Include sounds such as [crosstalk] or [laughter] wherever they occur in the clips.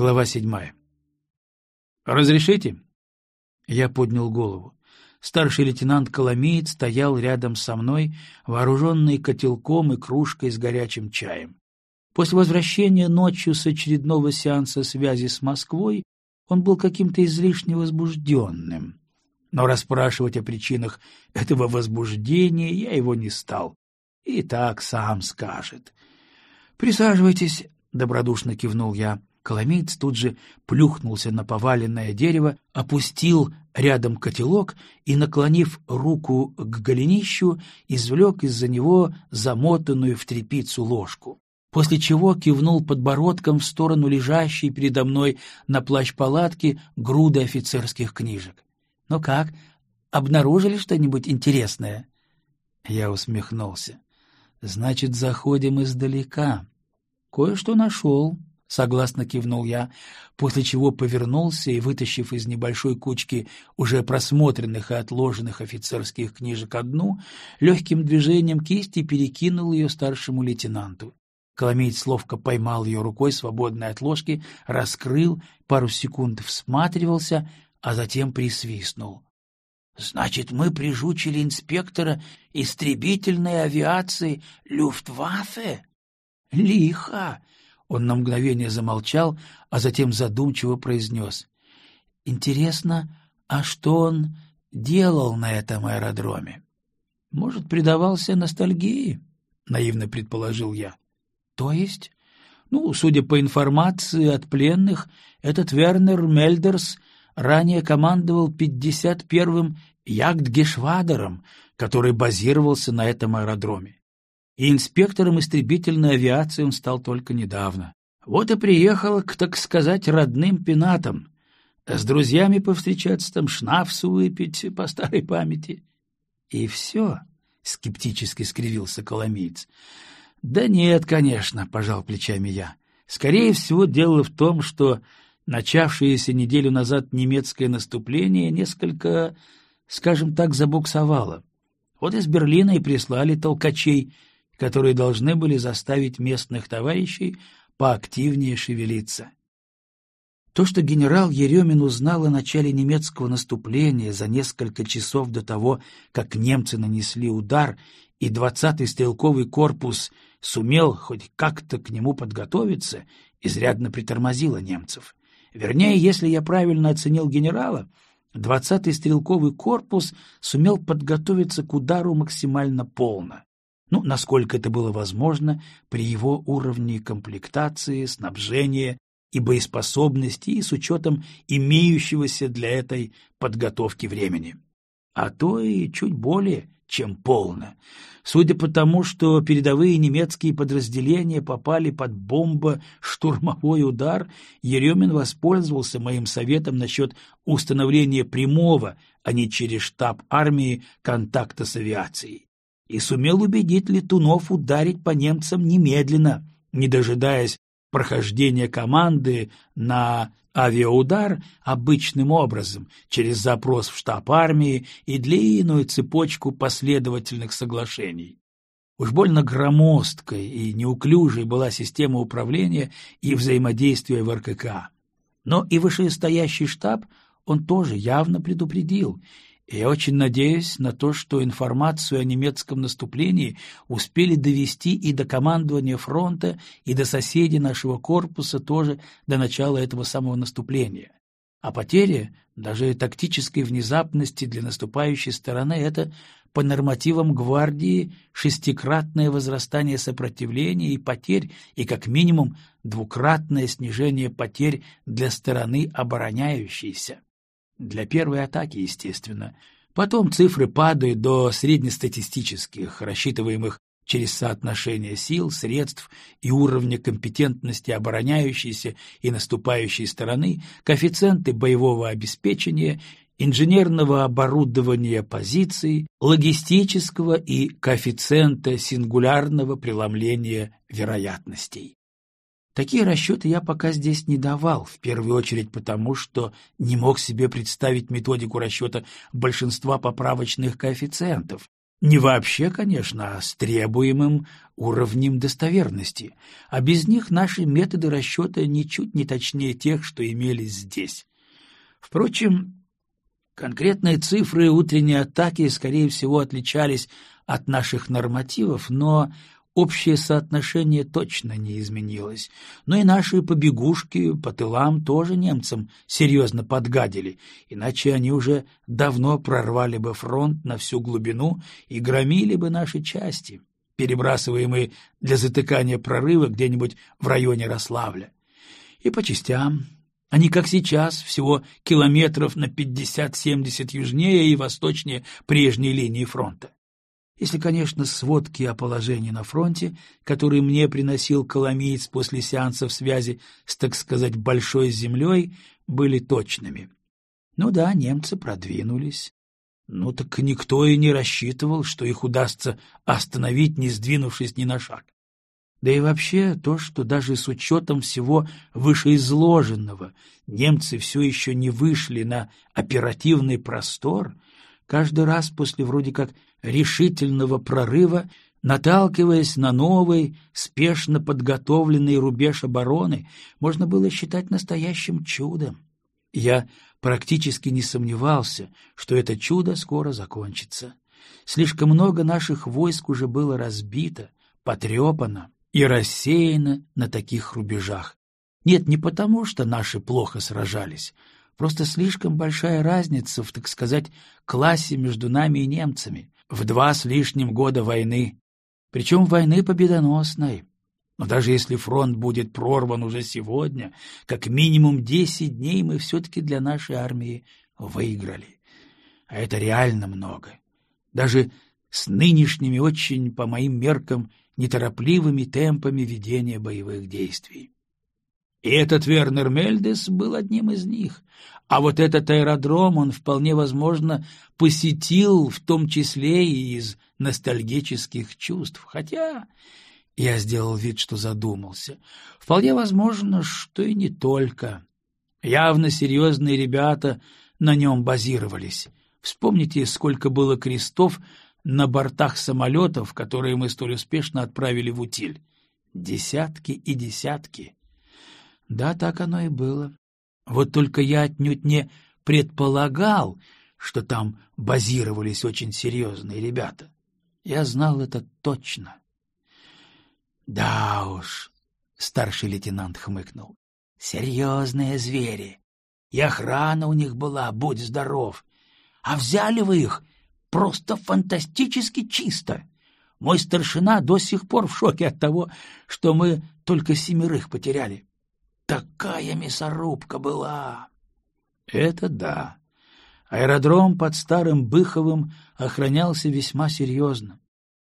Глава седьмая. «Разрешите?» Я поднял голову. Старший лейтенант Коломеец стоял рядом со мной, вооруженный котелком и кружкой с горячим чаем. После возвращения ночью с очередного сеанса связи с Москвой он был каким-то излишне возбужденным. Но расспрашивать о причинах этого возбуждения я его не стал. И так сам скажет. «Присаживайтесь», — добродушно кивнул я. Коломеец тут же плюхнулся на поваленное дерево, опустил рядом котелок и, наклонив руку к голенищу, извлек из-за него замотанную в тряпицу ложку. После чего кивнул подбородком в сторону лежащей передо мной на плащ палатки груды офицерских книжек. — Ну как, обнаружили что-нибудь интересное? Я усмехнулся. — Значит, заходим издалека. — Кое-что нашел, — согласно кивнул я, после чего повернулся и, вытащив из небольшой кучки уже просмотренных и отложенных офицерских книжек одну, легким движением кисти перекинул ее старшему лейтенанту. Коломеец ловко поймал ее рукой, свободной от ложки, раскрыл, пару секунд всматривался, а затем присвистнул. — Значит, мы прижучили инспектора истребительной авиации Люфтваффе? — Лихо! Он на мгновение замолчал, а затем задумчиво произнес. — Интересно, а что он делал на этом аэродроме? — Может, предавался ностальгии? — наивно предположил я. — То есть? Ну, судя по информации от пленных, этот Вернер Мельдерс ранее командовал 51-м Ягдгешвадером, который базировался на этом аэродроме и инспектором истребительной авиации он стал только недавно. Вот и приехал к, так сказать, родным пенатам. С друзьями повстречаться там, шнапсу выпить по старой памяти. И все, — скептически скривился Коломиец. — Да нет, конечно, — пожал плечами я. Скорее всего, дело в том, что начавшееся неделю назад немецкое наступление несколько, скажем так, забуксовало. Вот из Берлина и прислали толкачей — которые должны были заставить местных товарищей поактивнее шевелиться. То, что генерал Еремин узнал о начале немецкого наступления за несколько часов до того, как немцы нанесли удар, и 20-й стрелковый корпус сумел хоть как-то к нему подготовиться, изрядно притормозило немцев. Вернее, если я правильно оценил генерала, 20-й стрелковый корпус сумел подготовиться к удару максимально полно ну, насколько это было возможно при его уровне комплектации, снабжения и боеспособности и с учетом имеющегося для этой подготовки времени. А то и чуть более, чем полно. Судя по тому, что передовые немецкие подразделения попали под бомбо-штурмовой удар, Еремин воспользовался моим советом насчет установления прямого, а не через штаб армии, контакта с авиацией и сумел убедить летунов ударить по немцам немедленно, не дожидаясь прохождения команды на авиаудар обычным образом, через запрос в штаб армии и длинную цепочку последовательных соглашений. Уж больно громоздкой и неуклюжей была система управления и взаимодействия в РКК. Но и вышестоящий штаб он тоже явно предупредил, я очень надеюсь на то, что информацию о немецком наступлении успели довести и до командования фронта, и до соседей нашего корпуса тоже до начала этого самого наступления. А потери, даже тактической внезапности для наступающей стороны, это по нормативам гвардии шестикратное возрастание сопротивления и потерь и как минимум двукратное снижение потерь для стороны обороняющейся. Для первой атаки, естественно. Потом цифры падают до среднестатистических, рассчитываемых через соотношение сил, средств и уровня компетентности обороняющейся и наступающей стороны, коэффициенты боевого обеспечения, инженерного оборудования позиций, логистического и коэффициента сингулярного преломления вероятностей. Такие расчеты я пока здесь не давал, в первую очередь потому, что не мог себе представить методику расчета большинства поправочных коэффициентов, Не вообще, конечно, а с требуемым уровнем достоверности, а без них наши методы расчета ничуть не точнее тех, что имелись здесь. Впрочем, конкретные цифры утренней атаки, скорее всего, отличались от наших нормативов, но общее соотношение точно не изменилось. Но и наши побегушки по тылам тоже немцам серьезно подгадили, иначе они уже давно прорвали бы фронт на всю глубину и громили бы наши части, перебрасываемые для затыкания прорыва где-нибудь в районе Рославля. И по частям. Они, как сейчас, всего километров на 50-70 южнее и восточнее прежней линии фронта если, конечно, сводки о положении на фронте, которые мне приносил Коломеец после сеансов связи с, так сказать, большой землей, были точными. Ну да, немцы продвинулись. Ну так никто и не рассчитывал, что их удастся остановить, не сдвинувшись ни на шаг. Да и вообще то, что даже с учетом всего вышеизложенного немцы все еще не вышли на оперативный простор, каждый раз после вроде как решительного прорыва, наталкиваясь на новый, спешно подготовленный рубеж обороны, можно было считать настоящим чудом. Я практически не сомневался, что это чудо скоро закончится. Слишком много наших войск уже было разбито, потрепано и рассеяно на таких рубежах. Нет, не потому, что наши плохо сражались, просто слишком большая разница в, так сказать, классе между нами и немцами в два с лишним года войны, причем войны победоносной. Но даже если фронт будет прорван уже сегодня, как минимум десять дней мы все-таки для нашей армии выиграли. А это реально много. Даже с нынешними очень, по моим меркам, неторопливыми темпами ведения боевых действий. И этот Вернер Мельдес был одним из них. А вот этот аэродром он, вполне возможно, посетил в том числе и из ностальгических чувств. Хотя я сделал вид, что задумался. Вполне возможно, что и не только. Явно серьезные ребята на нем базировались. Вспомните, сколько было крестов на бортах самолетов, которые мы столь успешно отправили в утиль. Десятки и десятки. Да, так оно и было. Вот только я отнюдь не предполагал, что там базировались очень серьезные ребята. Я знал это точно. Да уж, старший лейтенант хмыкнул. Серьезные звери. И охрана у них была, будь здоров. А взяли вы их просто фантастически чисто. Мой старшина до сих пор в шоке от того, что мы только семерых потеряли. Такая мясорубка была! Это да. Аэродром под Старым Быховым охранялся весьма серьезно.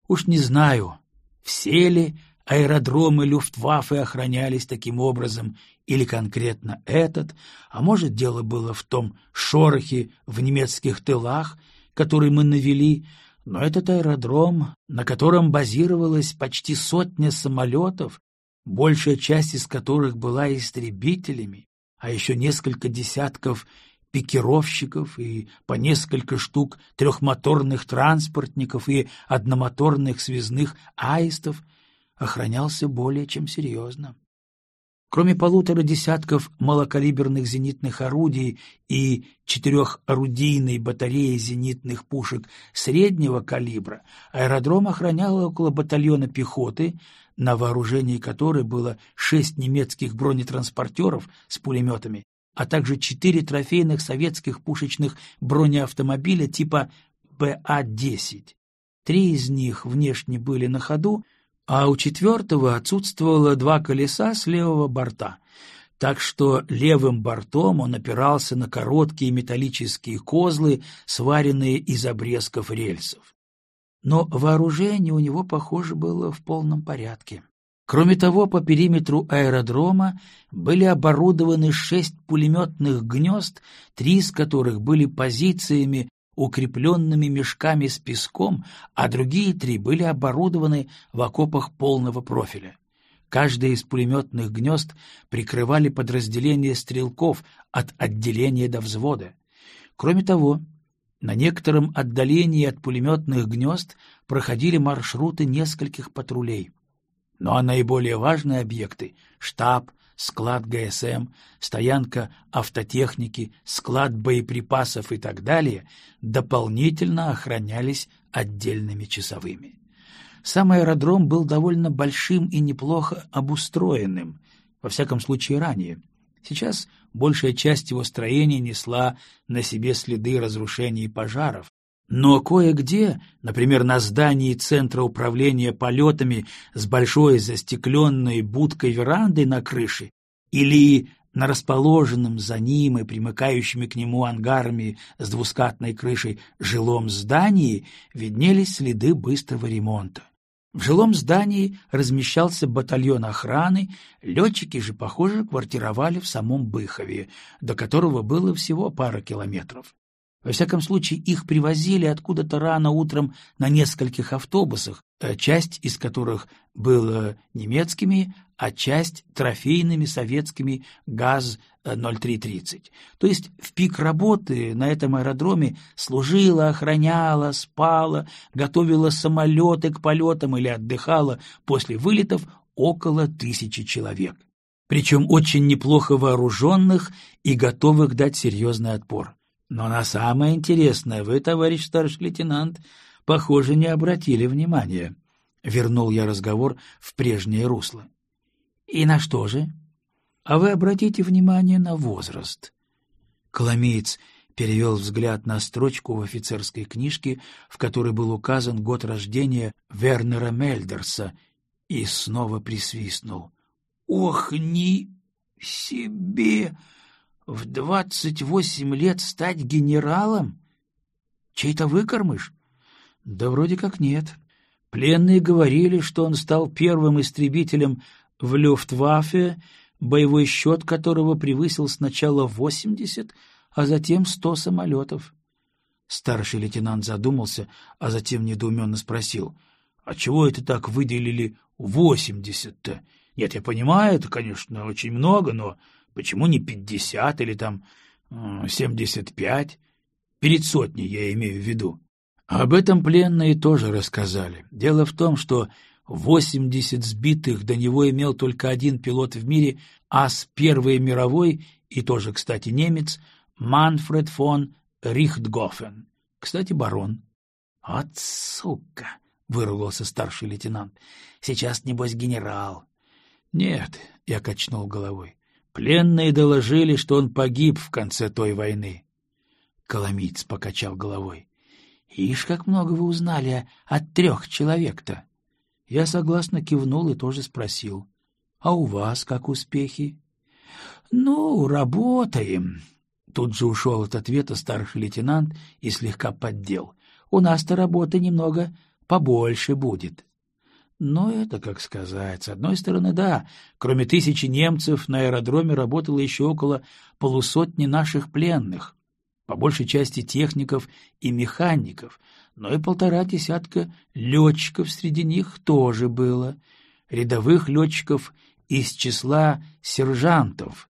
Уж не знаю, все ли аэродромы Люфтваффе охранялись таким образом, или конкретно этот, а может, дело было в том шорохе в немецких тылах, который мы навели, но этот аэродром, на котором базировалась почти сотня самолетов, большая часть из которых была истребителями, а еще несколько десятков пикировщиков и по несколько штук трехмоторных транспортников и одномоторных связных аистов, охранялся более чем серьезно. Кроме полутора десятков малокалиберных зенитных орудий и четырехорудийной батареи зенитных пушек среднего калибра, аэродром охранял около батальона пехоты, на вооружении которой было шесть немецких бронетранспортеров с пулеметами, а также четыре трофейных советских пушечных бронеавтомобиля типа БА-10. Три из них внешне были на ходу, а у четвертого отсутствовало два колеса с левого борта, так что левым бортом он опирался на короткие металлические козлы, сваренные из обрезков рельсов. Но вооружение у него, похоже, было в полном порядке. Кроме того, по периметру аэродрома были оборудованы шесть пулеметных гнезд, три из которых были позициями укрепленными мешками с песком, а другие три были оборудованы в окопах полного профиля. Каждое из пулеметных гнезд прикрывали подразделения стрелков от отделения до взвода. Кроме того, На некотором отдалении от пулеметных гнезд проходили маршруты нескольких патрулей. Ну а наиболее важные объекты — штаб, склад ГСМ, стоянка автотехники, склад боеприпасов и так далее — дополнительно охранялись отдельными часовыми. Сам аэродром был довольно большим и неплохо обустроенным, во всяком случае ранее. Сейчас большая часть его строения несла на себе следы разрушений и пожаров, но кое-где, например, на здании Центра управления полетами с большой застекленной будкой-верандой на крыше или на расположенном за ним и примыкающими к нему ангарами с двускатной крышей жилом здании виднелись следы быстрого ремонта. В жилом здании размещался батальон охраны, летчики же, похоже, квартировали в самом Быхове, до которого было всего пара километров. Во всяком случае, их привозили откуда-то рано утром на нескольких автобусах, часть из которых была немецкими, а часть — трофейными советскими ГАЗ-0330. То есть в пик работы на этом аэродроме служила, охраняла, спала, готовила самолеты к полетам или отдыхала после вылетов около тысячи человек. Причем очень неплохо вооруженных и готовых дать серьезный отпор. Но на самое интересное вы, товарищ старший лейтенант, похоже, не обратили внимания. Вернул я разговор в прежнее русло. И на что же? А вы обратите внимание на возраст. Коломеец перевел взгляд на строчку в офицерской книжке, в которой был указан год рождения Вернера Мельдерса, и снова присвистнул. «Ох, ни себе! В двадцать восемь лет стать генералом? Чей-то выкормыш? Да вроде как нет. Пленные говорили, что он стал первым истребителем в Люфтваффе, боевой счет которого превысил сначала восемьдесят, а затем сто самолетов. Старший лейтенант задумался, а затем недоуменно спросил, «А чего это так выделили восемьдесят-то? Нет, я понимаю, это, конечно, очень много, но Почему не пятьдесят или там семьдесят пять? Перед сотней я имею в виду. Об этом пленные тоже рассказали. Дело в том, что восемьдесят сбитых до него имел только один пилот в мире, ас Первой мировой, и тоже, кстати, немец, Манфред фон Рихтгофен. Кстати, барон. — От сука! — выругался старший лейтенант. — Сейчас, небось, генерал. — Нет, — я качнул головой. Пленные доложили, что он погиб в конце той войны. Коломиц покачал головой. — Ишь, как много вы узнали от трех человек-то! Я согласно кивнул и тоже спросил. — А у вас как успехи? — Ну, работаем. Тут же ушел от ответа старший лейтенант и слегка поддел. — У нас-то работы немного побольше будет. — но это, как сказать, с одной стороны, да, кроме тысячи немцев на аэродроме работало еще около полусотни наших пленных, по большей части техников и механиков, но и полтора десятка летчиков среди них тоже было, рядовых летчиков из числа сержантов.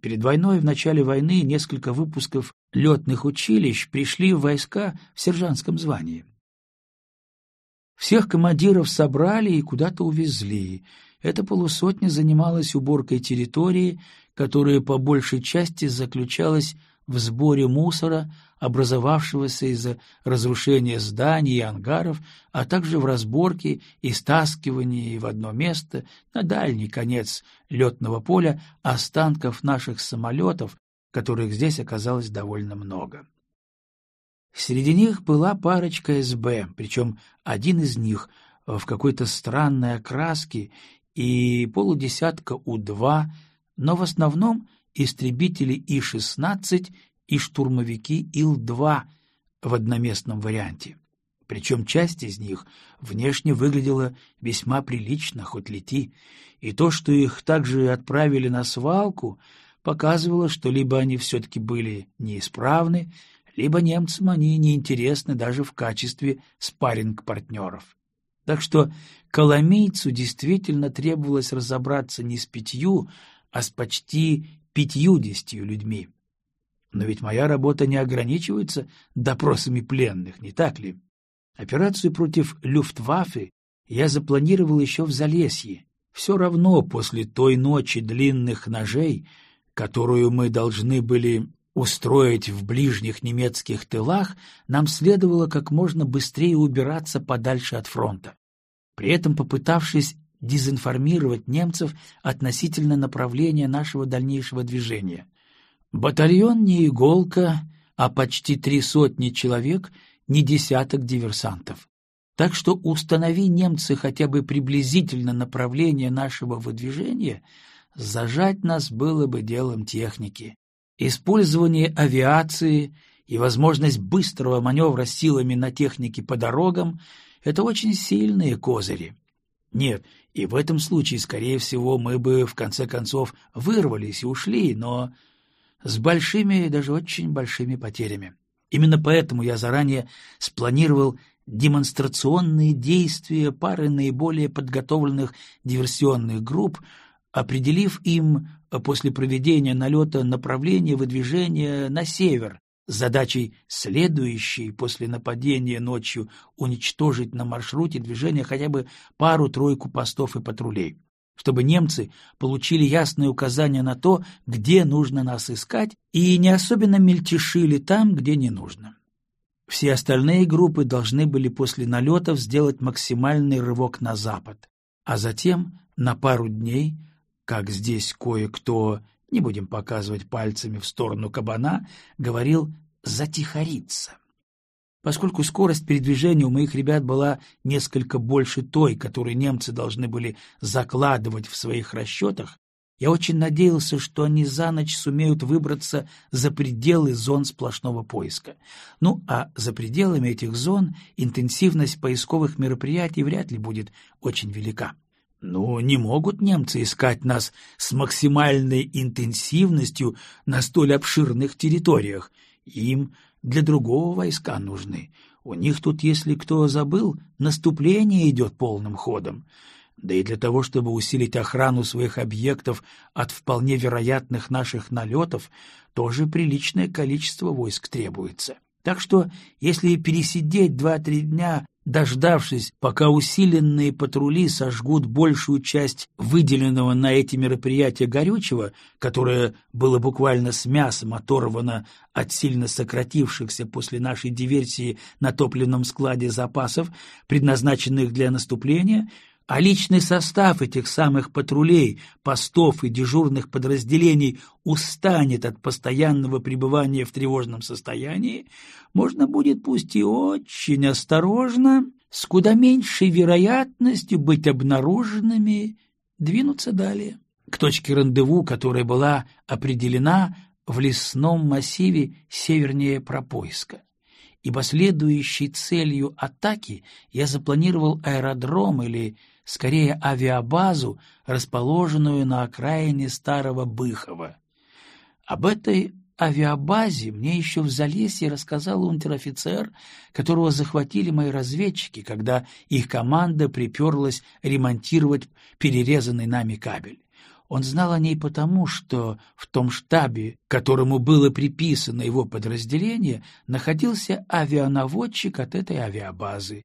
Перед войной, в начале войны, несколько выпусков летных училищ пришли в войска в сержантском звании. Всех командиров собрали и куда-то увезли. Эта полусотня занималась уборкой территории, которая по большей части заключалась в сборе мусора, образовавшегося из-за разрушения зданий и ангаров, а также в разборке и стаскивании в одно место, на дальний конец летного поля, останков наших самолетов, которых здесь оказалось довольно много. Среди них была парочка СБ, причем один из них в какой-то странной окраске и полудесятка У-2, но в основном истребители И-16 и штурмовики Ил-2 в одноместном варианте. Причем часть из них внешне выглядела весьма прилично, хоть лети, и то, что их также отправили на свалку, показывало, что либо они все-таки были неисправны, либо немцам они неинтересны даже в качестве спарринг-партнеров. Так что коломейцу действительно требовалось разобраться не с пятью, а с почти пятьюдесятью людьми. Но ведь моя работа не ограничивается допросами пленных, не так ли? Операцию против Люфтваффе я запланировал еще в Залесье. Все равно после той ночи длинных ножей, которую мы должны были устроить в ближних немецких тылах, нам следовало как можно быстрее убираться подальше от фронта, при этом попытавшись дезинформировать немцев относительно направления нашего дальнейшего движения. Батальон не иголка, а почти три сотни человек, не десяток диверсантов. Так что установи немцы хотя бы приблизительно направление нашего выдвижения, зажать нас было бы делом техники. Использование авиации и возможность быстрого маневра силами на технике по дорогам — это очень сильные козыри. Нет, и в этом случае, скорее всего, мы бы в конце концов вырвались и ушли, но с большими, даже очень большими потерями. Именно поэтому я заранее спланировал демонстрационные действия пары наиболее подготовленных диверсионных групп, определив им э, после проведения налета направление выдвижения на север задачей следующей после нападения ночью уничтожить на маршруте движения хотя бы пару-тройку постов и патрулей, чтобы немцы получили ясные указания на то, где нужно нас искать, и не особенно мельтешили там, где не нужно. Все остальные группы должны были после налетов сделать максимальный рывок на запад, а затем на пару дней – как здесь кое-кто, не будем показывать пальцами в сторону кабана, говорил «затихариться». Поскольку скорость передвижения у моих ребят была несколько больше той, которую немцы должны были закладывать в своих расчетах, я очень надеялся, что они за ночь сумеют выбраться за пределы зон сплошного поиска. Ну, а за пределами этих зон интенсивность поисковых мероприятий вряд ли будет очень велика. Но не могут немцы искать нас с максимальной интенсивностью на столь обширных территориях. Им для другого войска нужны. У них тут, если кто забыл, наступление идет полным ходом. Да и для того, чтобы усилить охрану своих объектов от вполне вероятных наших налетов, тоже приличное количество войск требуется. Так что, если пересидеть два-три дня Дождавшись, пока усиленные патрули сожгут большую часть выделенного на эти мероприятия горючего, которое было буквально с мясом оторвано от сильно сократившихся после нашей диверсии на топливном складе запасов, предназначенных для наступления, а личный состав этих самых патрулей, постов и дежурных подразделений устанет от постоянного пребывания в тревожном состоянии, можно будет пусть и очень осторожно, с куда меньшей вероятностью быть обнаруженными, двинуться далее, к точке рандеву, которая была определена в лесном массиве севернее Пропойска. Ибо следующей целью атаки я запланировал аэродром или скорее авиабазу, расположенную на окраине старого Быхова. Об этой авиабазе мне еще в Залесье рассказал унтер-офицер, которого захватили мои разведчики, когда их команда приперлась ремонтировать перерезанный нами кабель. Он знал о ней потому, что в том штабе, которому было приписано его подразделение, находился авианаводчик от этой авиабазы.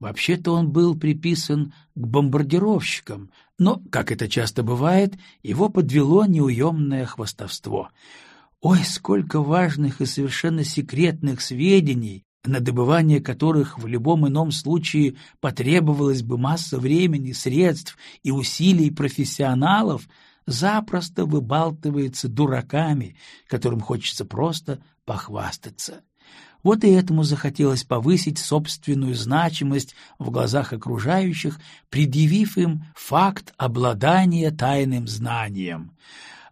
Вообще-то он был приписан к бомбардировщикам, но, как это часто бывает, его подвело неуемное хвостовство. Ой, сколько важных и совершенно секретных сведений, на добывание которых в любом ином случае потребовалась бы масса времени, средств и усилий профессионалов, запросто выбалтывается дураками, которым хочется просто похвастаться. Вот и этому захотелось повысить собственную значимость в глазах окружающих, предъявив им факт обладания тайным знанием.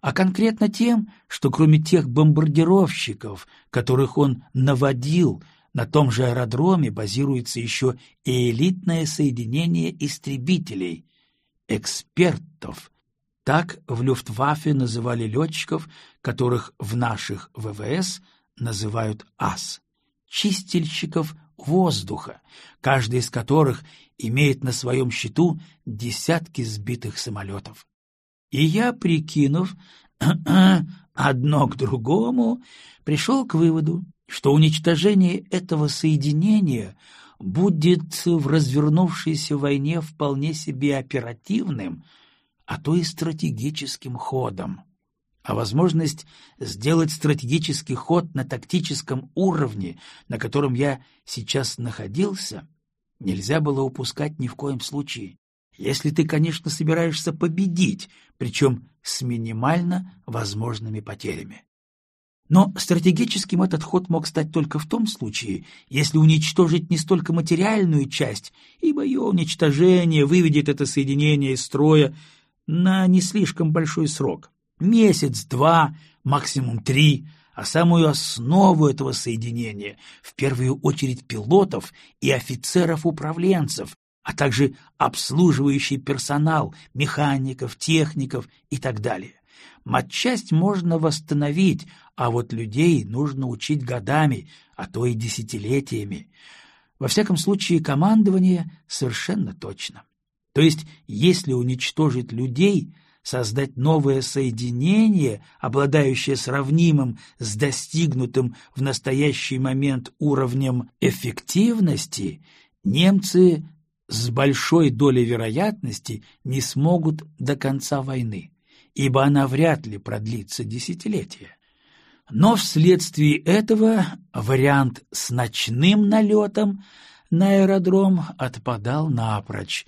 А конкретно тем, что кроме тех бомбардировщиков, которых он наводил, на том же аэродроме базируется еще и элитное соединение истребителей, экспертов. Так в Люфтваффе называли летчиков, которых в наших ВВС называют АС чистильщиков воздуха, каждый из которых имеет на своем счету десятки сбитых самолетов. И я, прикинув, [clears throat] одно к другому, пришел к выводу, что уничтожение этого соединения будет в развернувшейся войне вполне себе оперативным, а то и стратегическим ходом. А возможность сделать стратегический ход на тактическом уровне, на котором я сейчас находился, нельзя было упускать ни в коем случае. Если ты, конечно, собираешься победить, причем с минимально возможными потерями. Но стратегическим этот ход мог стать только в том случае, если уничтожить не столько материальную часть, ибо ее уничтожение выведет это соединение из строя на не слишком большой срок. Месяц, два, максимум три, а самую основу этого соединения, в первую очередь пилотов и офицеров-управленцев, а также обслуживающий персонал, механиков, техников и так далее. Матчасть можно восстановить, а вот людей нужно учить годами, а то и десятилетиями. Во всяком случае, командование совершенно точно. То есть, если уничтожить людей, создать новое соединение, обладающее сравнимым с достигнутым в настоящий момент уровнем эффективности, немцы с большой долей вероятности не смогут до конца войны, ибо она вряд ли продлится десятилетия. Но вследствие этого вариант с ночным налетом на аэродром отпадал напрочь.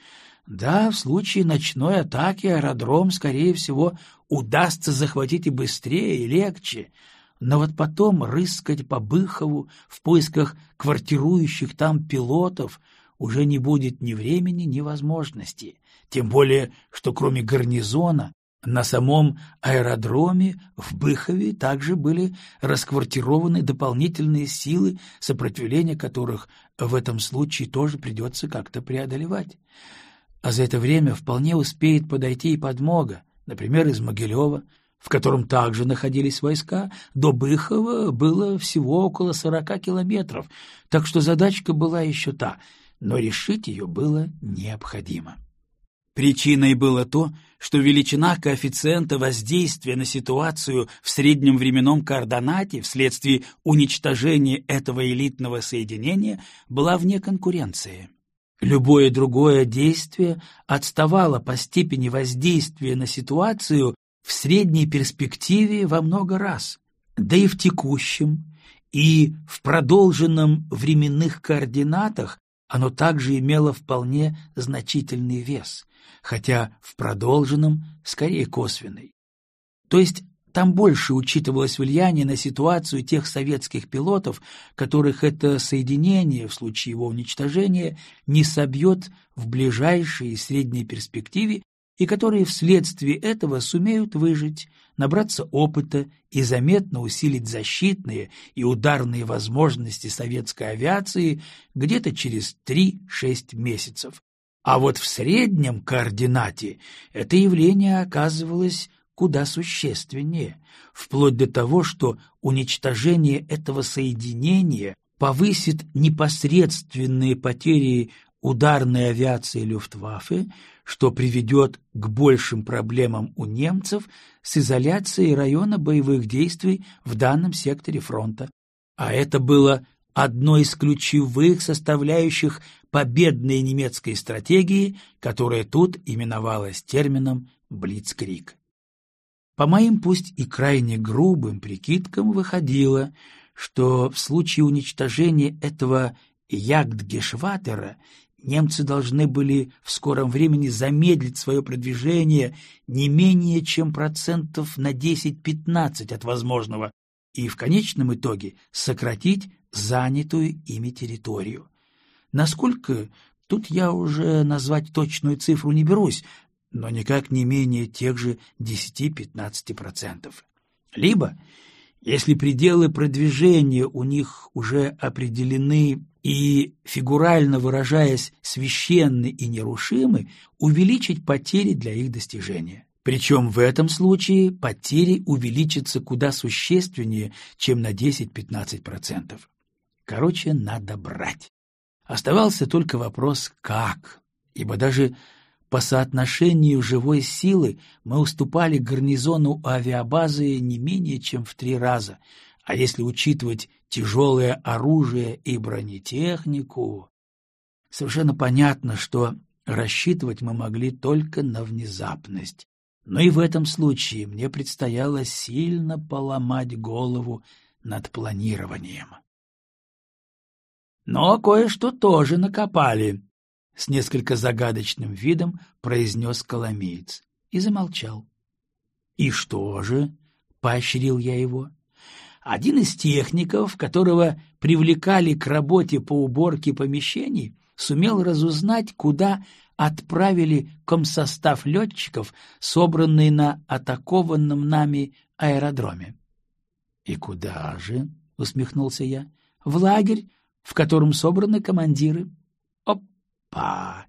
Да, в случае ночной атаки аэродром, скорее всего, удастся захватить и быстрее, и легче, но вот потом рыскать по Быхову в поисках квартирующих там пилотов — уже не будет ни времени, ни возможности, тем более, что кроме гарнизона на самом аэродроме в Быхове также были расквартированы дополнительные силы, сопротивление которых в этом случае тоже придется как-то преодолевать. А за это время вполне успеет подойти и подмога, например, из Могилева, в котором также находились войска, до Быхова было всего около сорока километров, так что задачка была еще та — но решить ее было необходимо. Причиной было то, что величина коэффициента воздействия на ситуацию в среднем временном координате вследствие уничтожения этого элитного соединения была вне конкуренции. Любое другое действие отставало по степени воздействия на ситуацию в средней перспективе во много раз, да и в текущем, и в продолженном временных координатах оно также имело вполне значительный вес, хотя в продолженном скорее косвенный. То есть там больше учитывалось влияние на ситуацию тех советских пилотов, которых это соединение в случае его уничтожения не собьет в ближайшей и средней перспективе и которые вследствие этого сумеют выжить, набраться опыта и заметно усилить защитные и ударные возможности советской авиации где-то через 3-6 месяцев. А вот в среднем координате это явление оказывалось куда существеннее, вплоть до того, что уничтожение этого соединения повысит непосредственные потери ударной авиации Люфтваффе, что приведет к большим проблемам у немцев с изоляцией района боевых действий в данном секторе фронта. А это было одной из ключевых составляющих победной немецкой стратегии, которая тут именовалась термином «блицкрик». По моим пусть и крайне грубым прикидкам выходило, что в случае уничтожения этого Ягдгешватера немцы должны были в скором времени замедлить свое продвижение не менее чем процентов на 10-15 от возможного и в конечном итоге сократить занятую ими территорию. Насколько, тут я уже назвать точную цифру не берусь, но никак не менее тех же 10-15%. Либо, если пределы продвижения у них уже определены и, фигурально выражаясь, священны и нерушимы, увеличить потери для их достижения. Причем в этом случае потери увеличатся куда существеннее, чем на 10-15%. Короче, надо брать. Оставался только вопрос «как?», ибо даже по соотношению живой силы мы уступали гарнизону авиабазы не менее чем в три раза, а если учитывать тяжелое оружие и бронетехнику... Совершенно понятно, что рассчитывать мы могли только на внезапность. Но и в этом случае мне предстояло сильно поломать голову над планированием. Но кое-что тоже накопали, — с несколько загадочным видом произнес Коломеец и замолчал. — И что же? — поощрил я его. Один из техников, которого привлекали к работе по уборке помещений, сумел разузнать, куда отправили комсостав летчиков, собранный на атакованном нами аэродроме. — И куда же? — усмехнулся я. — В лагерь, в котором собраны командиры. Опа!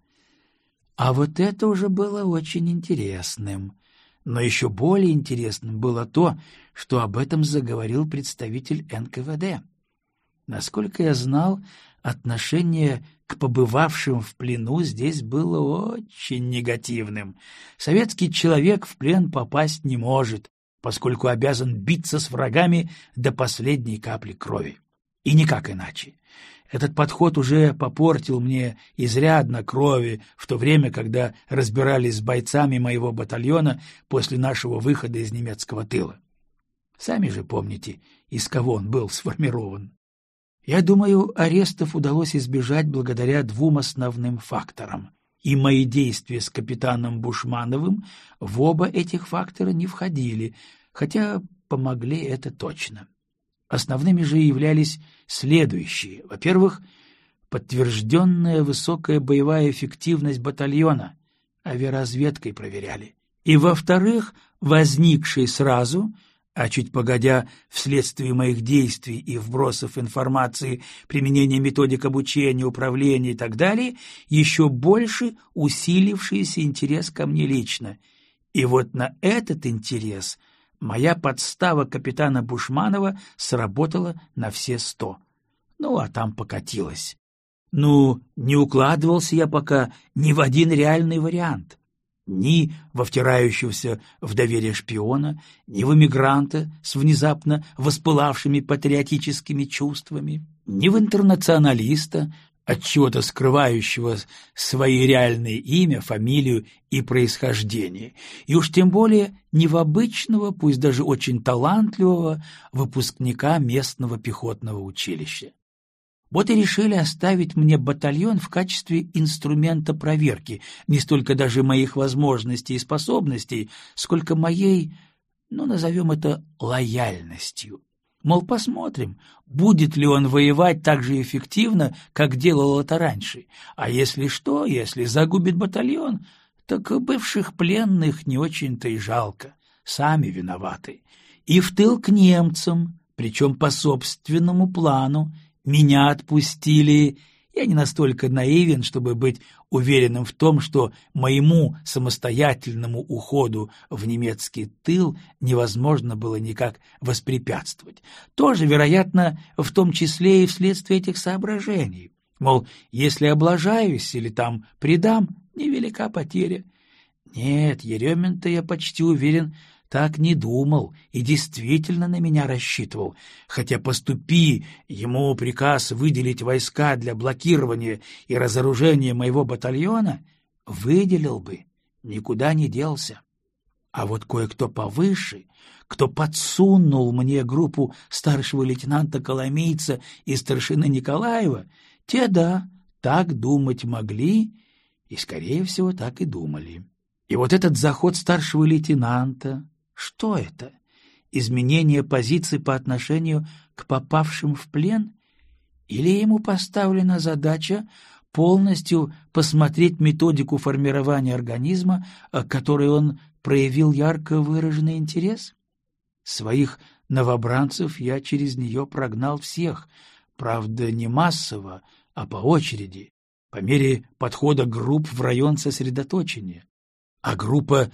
А вот это уже было очень интересным. Но еще более интересным было то, что об этом заговорил представитель НКВД. Насколько я знал, отношение к побывавшим в плену здесь было очень негативным. Советский человек в плен попасть не может, поскольку обязан биться с врагами до последней капли крови. И никак иначе. Этот подход уже попортил мне изрядно крови в то время, когда разбирались с бойцами моего батальона после нашего выхода из немецкого тыла. Сами же помните, из кого он был сформирован. Я думаю, арестов удалось избежать благодаря двум основным факторам. И мои действия с капитаном Бушмановым в оба этих фактора не входили, хотя помогли это точно. Основными же являлись следующие. Во-первых, подтвержденная высокая боевая эффективность батальона, авиаразведкой проверяли. И, во-вторых, возникший сразу, а чуть погодя, вследствие моих действий и вбросов информации, применения методик обучения, управления и так далее, еще больше усилившийся интерес ко мне лично. И вот на этот интерес – Моя подстава капитана Бушманова сработала на все сто. Ну, а там покатилась. Ну, не укладывался я пока ни в один реальный вариант. Ни во втирающегося в доверие шпиона, ни в эмигранта с внезапно воспылавшими патриотическими чувствами, ни в интернационалиста, от чего-то скрывающего свои реальные имя, фамилию и происхождение, и уж тем более не в обычного, пусть даже очень талантливого выпускника местного пехотного училища. Вот и решили оставить мне батальон в качестве инструмента проверки, не столько даже моих возможностей и способностей, сколько моей, ну, назовем это, лояльностью. Мол, посмотрим, будет ли он воевать так же эффективно, как делал это раньше. А если что, если загубит батальон, так бывших пленных не очень-то и жалко. Сами виноваты. И в тыл к немцам, причем по собственному плану, меня отпустили я не настолько наивен, чтобы быть уверенным в том, что моему самостоятельному уходу в немецкий тыл невозможно было никак воспрепятствовать. Тоже, вероятно, в том числе и вследствие этих соображений. Мол, если облажаюсь или там предам, невелика потеря. Нет, Еремин-то, я почти уверен, так не думал и действительно на меня рассчитывал, хотя поступи ему приказ выделить войска для блокирования и разоружения моего батальона, выделил бы, никуда не делся. А вот кое-кто повыше, кто подсунул мне группу старшего лейтенанта Коломейца и старшины Николаева, те, да, так думать могли и, скорее всего, так и думали. И вот этот заход старшего лейтенанта, что это? Изменение позиции по отношению к попавшим в плен? Или ему поставлена задача полностью посмотреть методику формирования организма, к которой он проявил ярко выраженный интерес? Своих новобранцев я через нее прогнал всех, правда, не массово, а по очереди, по мере подхода групп в район сосредоточения. А группа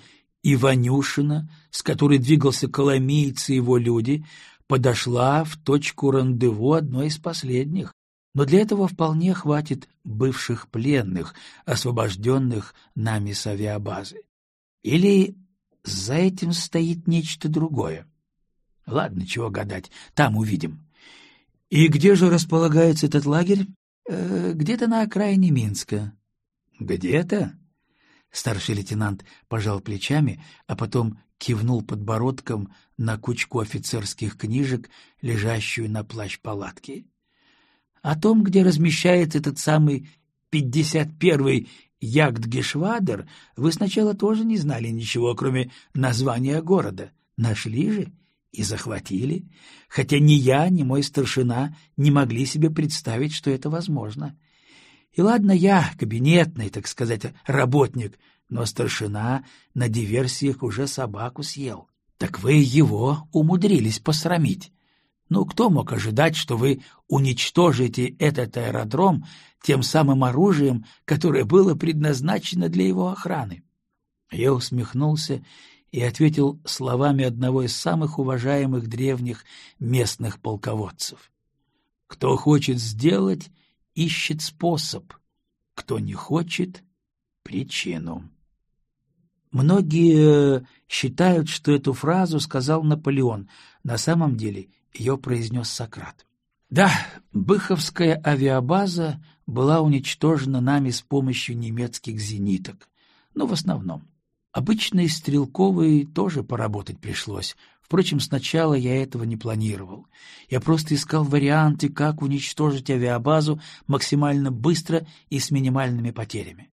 Иванюшина, с которой двигался Коломеец и его люди, подошла в точку рандеву одной из последних. Но для этого вполне хватит бывших пленных, освобожденных нами с авиабазы. Или за этим стоит нечто другое? Ладно, чего гадать, там увидим. И где же располагается этот лагерь? Э, где-то на окраине Минска. Где-то? Старший лейтенант пожал плечами, а потом кивнул подбородком на кучку офицерских книжек, лежащую на плащ палатки. О том, где размещается этот самый 51-й Ягдгешвадер, вы сначала тоже не знали ничего, кроме названия города. Нашли же и захватили, хотя ни я, ни мой старшина не могли себе представить, что это возможно. И ладно я, кабинетный, так сказать, работник, но старшина на диверсиях уже собаку съел. Так вы его умудрились посрамить. Ну, кто мог ожидать, что вы уничтожите этот аэродром тем самым оружием, которое было предназначено для его охраны? Я усмехнулся и ответил словами одного из самых уважаемых древних местных полководцев. «Кто хочет сделать, ищет способ, кто не хочет — причину». Многие считают, что эту фразу сказал Наполеон. На самом деле ее произнес Сократ. Да, Быховская авиабаза была уничтожена нами с помощью немецких зениток, но в основном. Обычной стрелковой тоже поработать пришлось. Впрочем, сначала я этого не планировал. Я просто искал варианты, как уничтожить авиабазу максимально быстро и с минимальными потерями.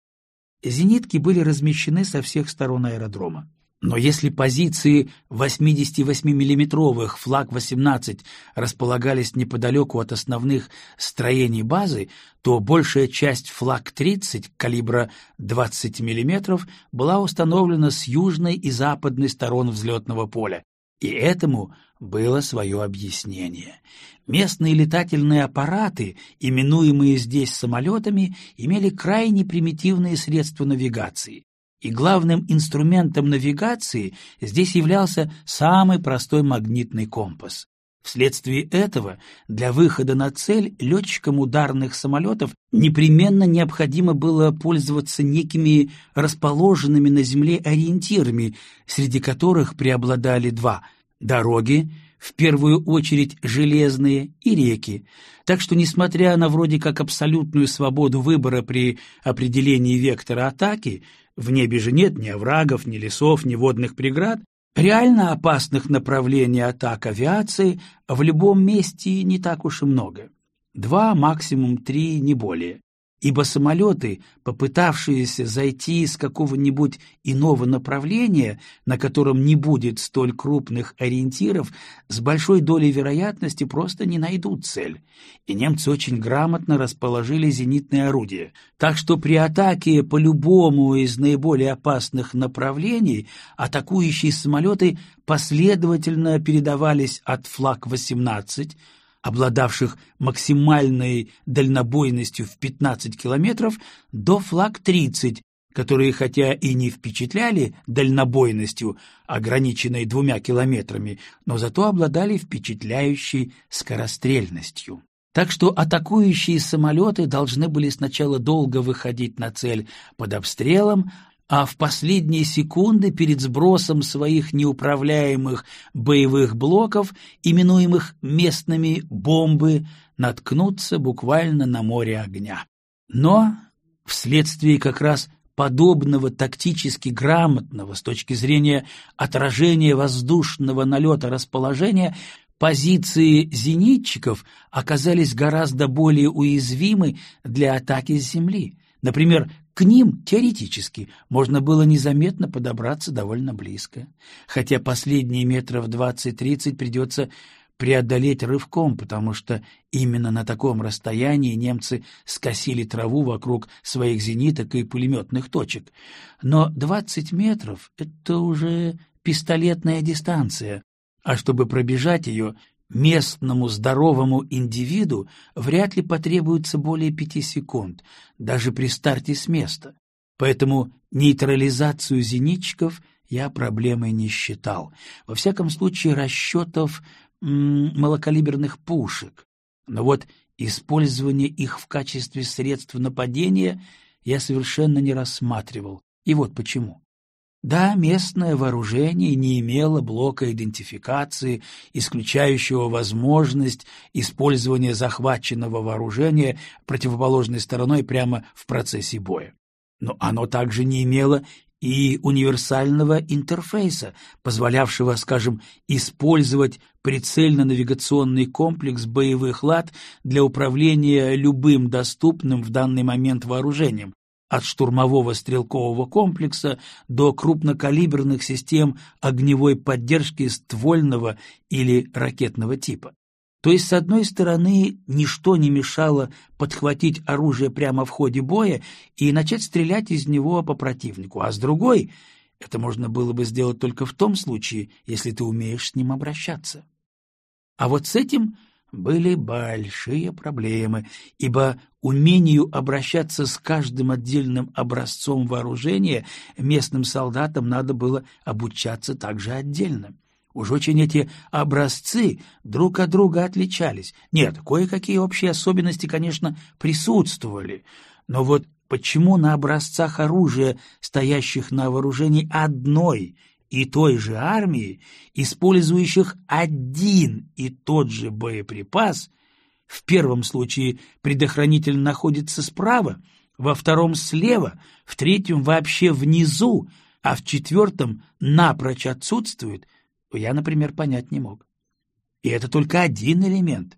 Зенитки были размещены со всех сторон аэродрома. Но если позиции 88-миллиметровых флаг-18 располагались неподалеку от основных строений базы, то большая часть флаг-30 калибра 20 мм была установлена с южной и западной сторон взлетного поля. И этому было свое объяснение. Местные летательные аппараты, именуемые здесь самолетами, имели крайне примитивные средства навигации и главным инструментом навигации здесь являлся самый простой магнитный компас. Вследствие этого для выхода на цель летчикам ударных самолетов непременно необходимо было пользоваться некими расположенными на Земле ориентирами, среди которых преобладали два — дороги, в первую очередь железные, и реки. Так что, несмотря на вроде как абсолютную свободу выбора при определении вектора атаки, в небе же нет ни оврагов, ни лесов, ни водных преград. Реально опасных направлений атак авиации в любом месте не так уж и много. Два, максимум три, не более ибо самолеты, попытавшиеся зайти с какого-нибудь иного направления, на котором не будет столь крупных ориентиров, с большой долей вероятности просто не найдут цель. И немцы очень грамотно расположили зенитные орудия, так что при атаке по любому из наиболее опасных направлений атакующие самолеты последовательно передавались от флаг-18, обладавших максимальной дальнобойностью в 15 километров, до флаг-30, которые хотя и не впечатляли дальнобойностью, ограниченной двумя километрами, но зато обладали впечатляющей скорострельностью. Так что атакующие самолеты должны были сначала долго выходить на цель под обстрелом, а в последние секунды перед сбросом своих неуправляемых боевых блоков, именуемых местными бомбы, наткнуться буквально на море огня. Но вследствие как раз подобного тактически грамотного с точки зрения отражения воздушного налета расположения позиции зенитчиков оказались гораздо более уязвимы для атаки с земли. Например, к ним, теоретически, можно было незаметно подобраться довольно близко, хотя последние метров двадцать-тридцать придется преодолеть рывком, потому что именно на таком расстоянии немцы скосили траву вокруг своих зениток и пулеметных точек. Но двадцать метров — это уже пистолетная дистанция, а чтобы пробежать ее, Местному здоровому индивиду вряд ли потребуется более пяти секунд, даже при старте с места. Поэтому нейтрализацию зенитчиков я проблемой не считал. Во всяком случае, расчетов малокалиберных пушек. Но вот использование их в качестве средств нападения я совершенно не рассматривал. И вот почему. Да, местное вооружение не имело блока идентификации, исключающего возможность использования захваченного вооружения противоположной стороной прямо в процессе боя. Но оно также не имело и универсального интерфейса, позволявшего, скажем, использовать прицельно-навигационный комплекс боевых лад для управления любым доступным в данный момент вооружением, от штурмового стрелкового комплекса до крупнокалиберных систем огневой поддержки ствольного или ракетного типа. То есть, с одной стороны, ничто не мешало подхватить оружие прямо в ходе боя и начать стрелять из него по противнику, а с другой, это можно было бы сделать только в том случае, если ты умеешь с ним обращаться. А вот с этим были большие проблемы, ибо умению обращаться с каждым отдельным образцом вооружения местным солдатам надо было обучаться также отдельно. Уж очень эти образцы друг от друга отличались. Нет, кое-какие общие особенности, конечно, присутствовали, но вот почему на образцах оружия, стоящих на вооружении одной и той же армии, использующих один и тот же боеприпас, в первом случае предохранитель находится справа, во втором слева, в третьем вообще внизу, а в четвертом напрочь отсутствует, я, например, понять не мог. И это только один элемент.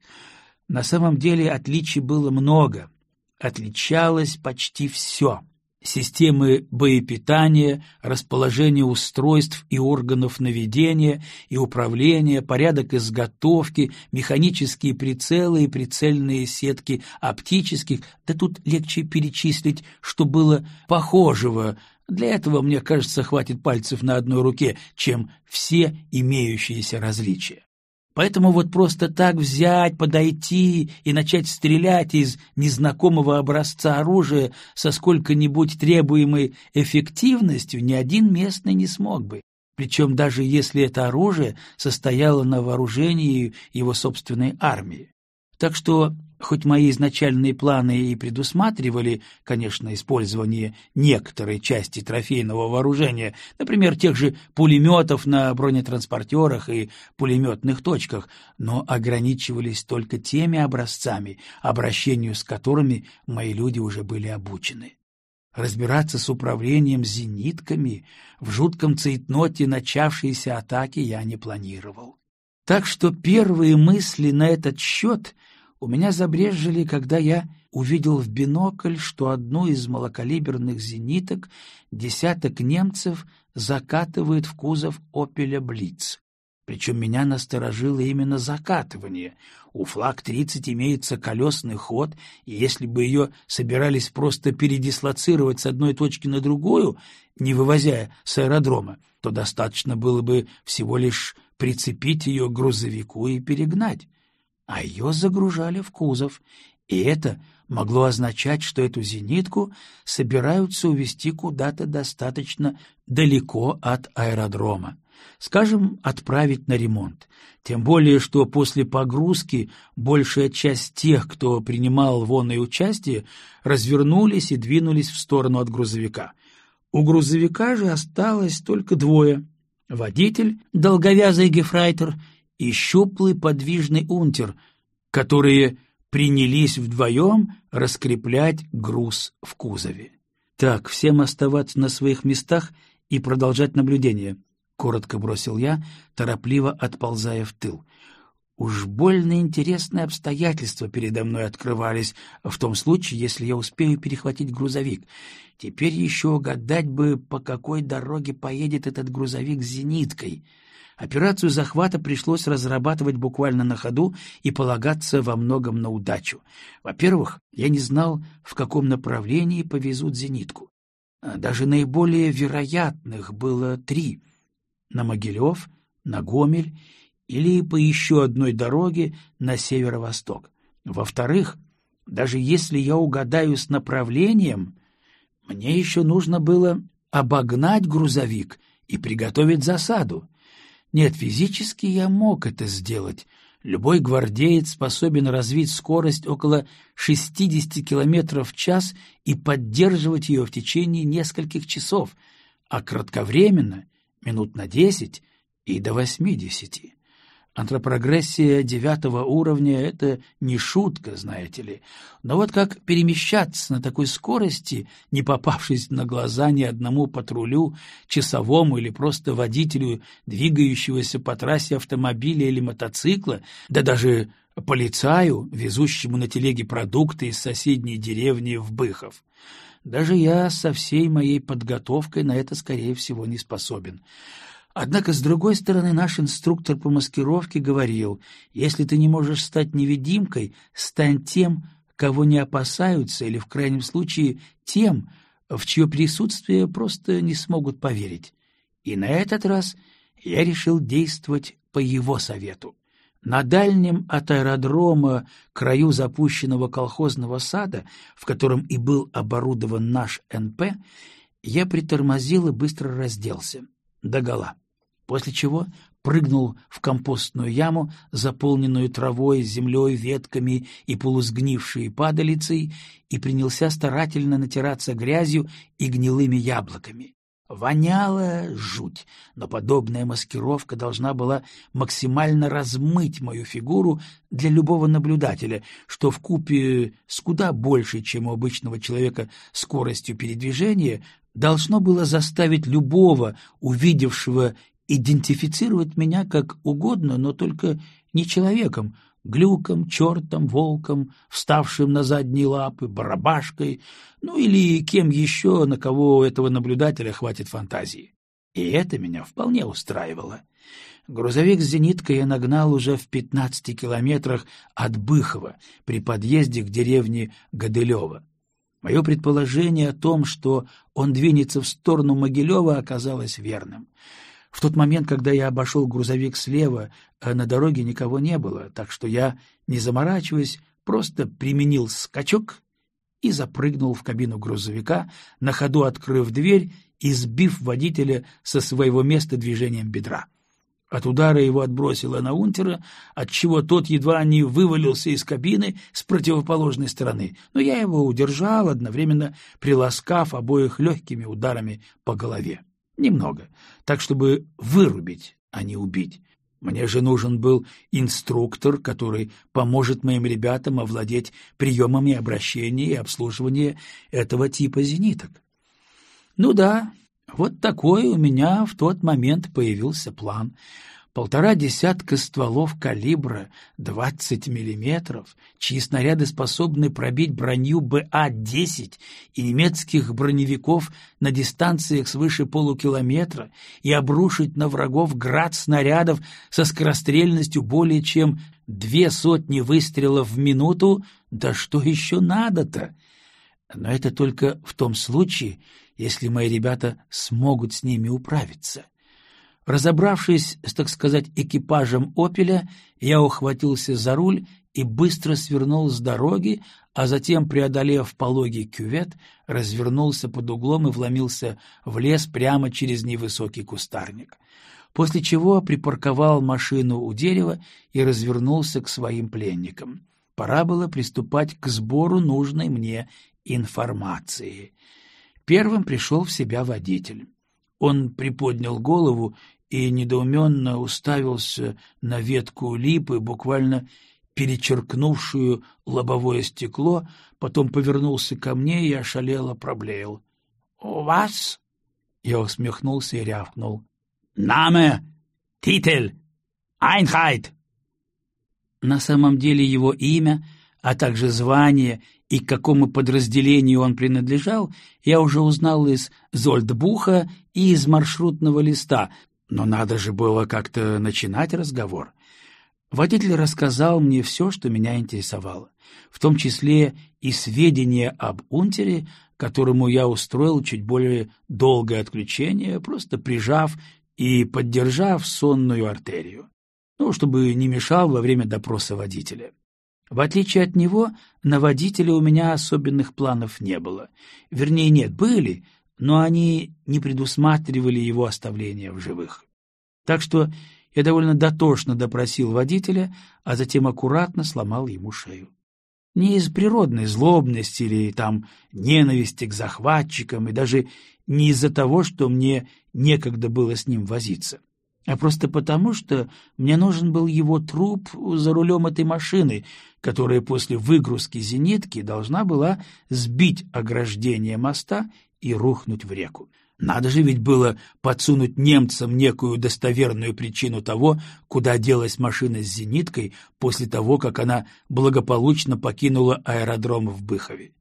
На самом деле отличий было много. Отличалось почти все системы боепитания, расположение устройств и органов наведения и управления, порядок изготовки, механические прицелы и прицельные сетки оптических, да тут легче перечислить, что было похожего. Для этого, мне кажется, хватит пальцев на одной руке, чем все имеющиеся различия. Поэтому вот просто так взять, подойти и начать стрелять из незнакомого образца оружия со сколько-нибудь требуемой эффективностью ни один местный не смог бы. Причем даже если это оружие состояло на вооружении его собственной армии. Так что Хоть мои изначальные планы и предусматривали, конечно, использование некоторой части трофейного вооружения, например, тех же пулеметов на бронетранспортерах и пулеметных точках, но ограничивались только теми образцами, обращению с которыми мои люди уже были обучены. Разбираться с управлением зенитками в жутком цейтноте начавшейся атаки я не планировал. Так что первые мысли на этот счет — у меня забрежжили, когда я увидел в бинокль, что одну из малокалиберных зениток десяток немцев закатывает в кузов «Опеля Блиц». Причем меня насторожило именно закатывание. У флаг-30 имеется колесный ход, и если бы ее собирались просто передислоцировать с одной точки на другую, не вывозя с аэродрома, то достаточно было бы всего лишь прицепить ее к грузовику и перегнать а ее загружали в кузов, и это могло означать, что эту зенитку собираются увезти куда-то достаточно далеко от аэродрома. Скажем, отправить на ремонт. Тем более, что после погрузки большая часть тех, кто принимал вонное участие, развернулись и двинулись в сторону от грузовика. У грузовика же осталось только двое. Водитель, долговязый гефрайтер — и щуплый подвижный унтер, которые принялись вдвоем раскреплять груз в кузове. «Так, всем оставаться на своих местах и продолжать наблюдение», — коротко бросил я, торопливо отползая в тыл. Уж больно интересные обстоятельства передо мной открывались в том случае, если я успею перехватить грузовик. Теперь еще гадать бы, по какой дороге поедет этот грузовик с зениткой. Операцию захвата пришлось разрабатывать буквально на ходу и полагаться во многом на удачу. Во-первых, я не знал, в каком направлении повезут зенитку. Даже наиболее вероятных было три — на Могилев, на Гомель или по еще одной дороге на северо-восток. Во-вторых, даже если я угадаю с направлением, мне еще нужно было обогнать грузовик и приготовить засаду. Нет, физически я мог это сделать. Любой гвардеец способен развить скорость около 60 км в час и поддерживать ее в течение нескольких часов, а кратковременно — минут на 10 и до 80. Антропрогрессия девятого уровня — это не шутка, знаете ли. Но вот как перемещаться на такой скорости, не попавшись на глаза ни одному патрулю, часовому или просто водителю, двигающегося по трассе автомобиля или мотоцикла, да даже полицаю, везущему на телеге продукты из соседней деревни в Быхов. Даже я со всей моей подготовкой на это, скорее всего, не способен. Однако, с другой стороны, наш инструктор по маскировке говорил, если ты не можешь стать невидимкой, стань тем, кого не опасаются, или, в крайнем случае, тем, в чье присутствие просто не смогут поверить. И на этот раз я решил действовать по его совету. На дальнем от аэродрома краю запущенного колхозного сада, в котором и был оборудован наш НП, я притормозил и быстро разделся. Догола после чего прыгнул в компостную яму, заполненную травой, землей, ветками и полусгнившей падалицей, и принялся старательно натираться грязью и гнилыми яблоками. Воняло жуть, но подобная маскировка должна была максимально размыть мою фигуру для любого наблюдателя, что в купе с куда большей, чем у обычного человека, скоростью передвижения должно было заставить любого, увидевшего идентифицировать меня как угодно, но только не человеком, глюком, чертом, волком, вставшим на задние лапы, барабашкой, ну или кем еще, на кого у этого наблюдателя хватит фантазии. И это меня вполне устраивало. Грузовик с зениткой я нагнал уже в пятнадцати километрах от Быхова при подъезде к деревне Гадылева. Мое предположение о том, что он двинется в сторону Могилева, оказалось верным. В тот момент, когда я обошел грузовик слева, а на дороге никого не было, так что я, не заморачиваясь, просто применил скачок и запрыгнул в кабину грузовика, на ходу открыв дверь и сбив водителя со своего места движением бедра. От удара его отбросило на унтера, отчего тот едва не вывалился из кабины с противоположной стороны, но я его удержал, одновременно приласкав обоих легкими ударами по голове. Немного, так чтобы вырубить, а не убить. Мне же нужен был инструктор, который поможет моим ребятам овладеть приемами обращения и обслуживания этого типа зениток. Ну да, вот такой у меня в тот момент появился план — полтора десятка стволов калибра 20 мм, чьи снаряды способны пробить броню БА-10 и немецких броневиков на дистанциях свыше полукилометра и обрушить на врагов град снарядов со скорострельностью более чем две сотни выстрелов в минуту, да что еще надо-то? Но это только в том случае, если мои ребята смогут с ними управиться. Разобравшись с, так сказать, экипажем «Опеля», я ухватился за руль и быстро свернул с дороги, а затем, преодолев пологий кювет, развернулся под углом и вломился в лес прямо через невысокий кустарник. После чего припарковал машину у дерева и развернулся к своим пленникам. Пора было приступать к сбору нужной мне информации. Первым пришел в себя водитель. Он приподнял голову и недоуменно уставился на ветку липы, буквально перечеркнувшую лобовое стекло, потом повернулся ко мне и ошалело проблеял. — У вас? Я усмехнулся и рявкнул. — Наме! Титель! Айнхайт! На самом деле его имя, а также звание и к какому подразделению он принадлежал, я уже узнал из Зольдбуха и из маршрутного листа, но надо же было как-то начинать разговор. Водитель рассказал мне все, что меня интересовало, в том числе и сведения об унтере, которому я устроил чуть более долгое отключение, просто прижав и поддержав сонную артерию, ну, чтобы не мешал во время допроса водителя. В отличие от него, на водителя у меня особенных планов не было. Вернее, нет, были, но они не предусматривали его оставления в живых. Так что я довольно дотошно допросил водителя, а затем аккуратно сломал ему шею. Не из природной злобности или там ненависти к захватчикам, и даже не из-за того, что мне некогда было с ним возиться, а просто потому, что мне нужен был его труп за рулем этой машины, которая после выгрузки зенитки должна была сбить ограждение моста и рухнуть в реку. Надо же ведь было подсунуть немцам некую достоверную причину того, куда делась машина с зениткой после того, как она благополучно покинула аэродром в Быхове.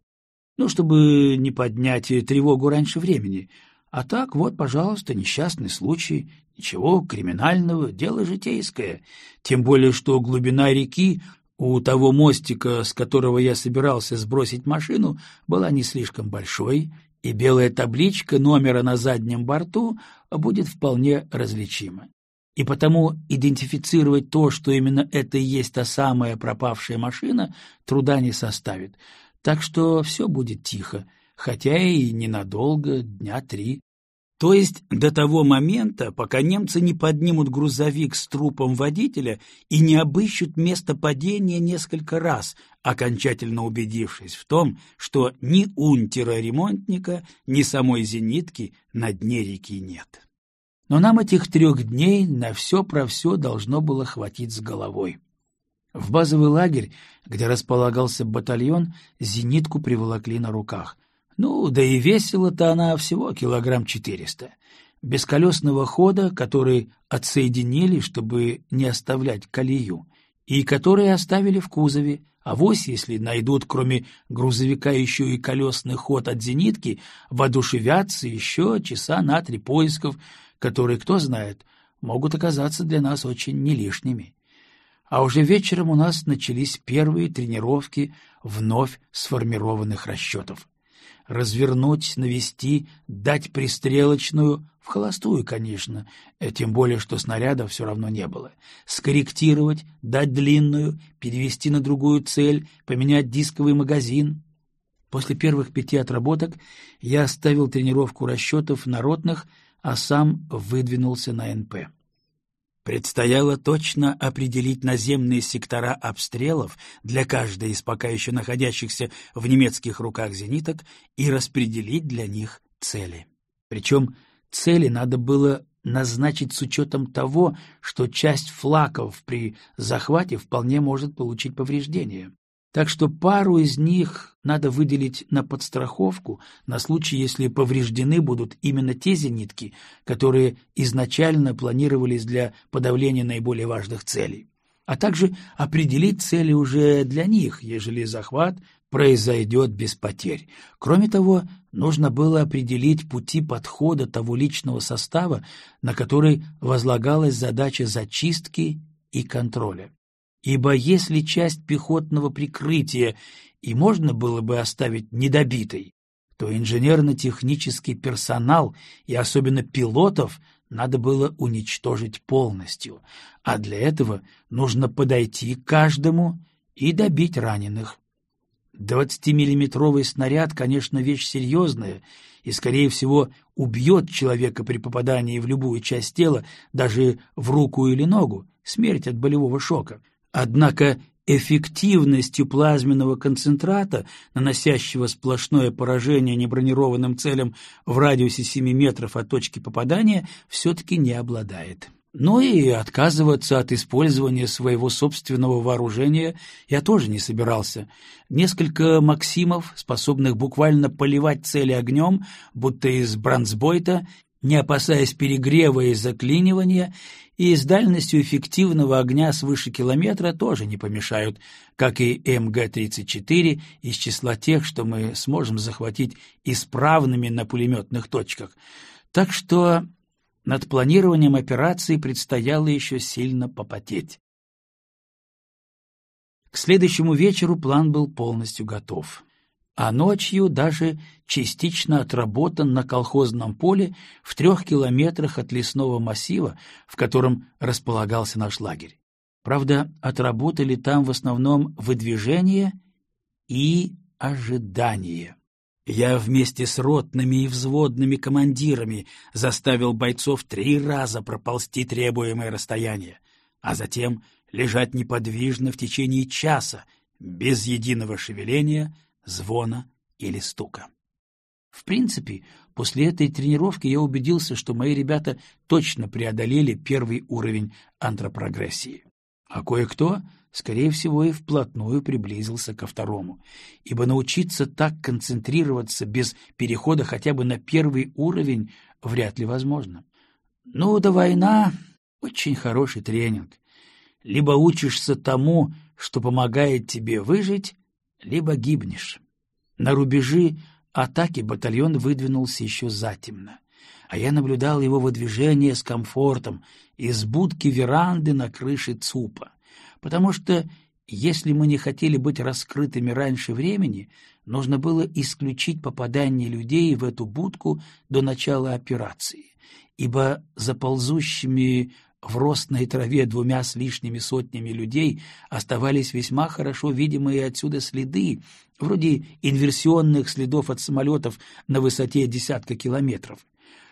Ну, чтобы не поднять тревогу раньше времени. А так, вот, пожалуйста, несчастный случай. Ничего криминального, дело житейское. Тем более, что глубина реки у того мостика, с которого я собирался сбросить машину, была не слишком большой, и белая табличка номера на заднем борту будет вполне различима. И потому идентифицировать то, что именно это и есть та самая пропавшая машина, труда не составит. Так что все будет тихо, хотя и ненадолго, дня три. То есть до того момента, пока немцы не поднимут грузовик с трупом водителя и не обыщут место падения несколько раз, окончательно убедившись в том, что ни унтера-ремонтника, ни самой зенитки на дне реки нет. Но нам этих трех дней на все про все должно было хватить с головой. В базовый лагерь, где располагался батальон, зенитку приволокли на руках. Ну, да и весила-то она всего килограмм четыреста. Без колесного хода, который отсоединили, чтобы не оставлять колею, и которые оставили в кузове, а вось, если найдут, кроме грузовика, еще и колесный ход от зенитки, воодушевятся еще часа на три поисков, которые, кто знает, могут оказаться для нас очень не лишними. А уже вечером у нас начались первые тренировки вновь сформированных расчетов развернуть, навести, дать пристрелочную, в холостую, конечно, э, тем более, что снарядов все равно не было, скорректировать, дать длинную, перевести на другую цель, поменять дисковый магазин. После первых пяти отработок я оставил тренировку расчетов на ротных, а сам выдвинулся на НП. Предстояло точно определить наземные сектора обстрелов для каждой из пока еще находящихся в немецких руках зениток и распределить для них цели. Причем цели надо было назначить с учетом того, что часть флаков при захвате вполне может получить повреждения. Так что пару из них надо выделить на подстраховку на случай, если повреждены будут именно те зенитки, которые изначально планировались для подавления наиболее важных целей, а также определить цели уже для них, ежели захват произойдет без потерь. Кроме того, нужно было определить пути подхода того личного состава, на который возлагалась задача зачистки и контроля ибо если часть пехотного прикрытия и можно было бы оставить недобитой, то инженерно-технический персонал и особенно пилотов надо было уничтожить полностью, а для этого нужно подойти к каждому и добить раненых. Двадцатимиллиметровый снаряд, конечно, вещь серьезная и, скорее всего, убьет человека при попадании в любую часть тела, даже в руку или ногу, смерть от болевого шока — Однако эффективностью плазменного концентрата, наносящего сплошное поражение небронированным целям в радиусе 7 метров от точки попадания, все-таки не обладает. Но и отказываться от использования своего собственного вооружения я тоже не собирался. Несколько максимов, способных буквально поливать цели огнем, будто из бронзбойта, не опасаясь перегрева и заклинивания, и с дальностью эффективного огня свыше километра тоже не помешают, как и МГ-34 из числа тех, что мы сможем захватить исправными на пулеметных точках. Так что над планированием операции предстояло еще сильно попотеть. К следующему вечеру план был полностью готов а ночью даже частично отработан на колхозном поле в трех километрах от лесного массива, в котором располагался наш лагерь. Правда, отработали там в основном выдвижение и ожидание. Я вместе с ротными и взводными командирами заставил бойцов три раза проползти требуемое расстояние, а затем лежать неподвижно в течение часа, без единого шевеления, звона или стука. В принципе, после этой тренировки я убедился, что мои ребята точно преодолели первый уровень антропрогрессии. А кое-кто, скорее всего, и вплотную приблизился ко второму, ибо научиться так концентрироваться без перехода хотя бы на первый уровень вряд ли возможно. Ну да война — очень хороший тренинг. Либо учишься тому, что помогает тебе выжить, либо гибнешь. На рубежи атаки батальон выдвинулся еще затемно, а я наблюдал его выдвижение с комфортом из будки веранды на крыше ЦУПа, потому что, если мы не хотели быть раскрытыми раньше времени, нужно было исключить попадание людей в эту будку до начала операции, ибо за ползущими в ростной траве двумя с лишними сотнями людей оставались весьма хорошо видимые отсюда следы, вроде инверсионных следов от самолетов на высоте десятка километров.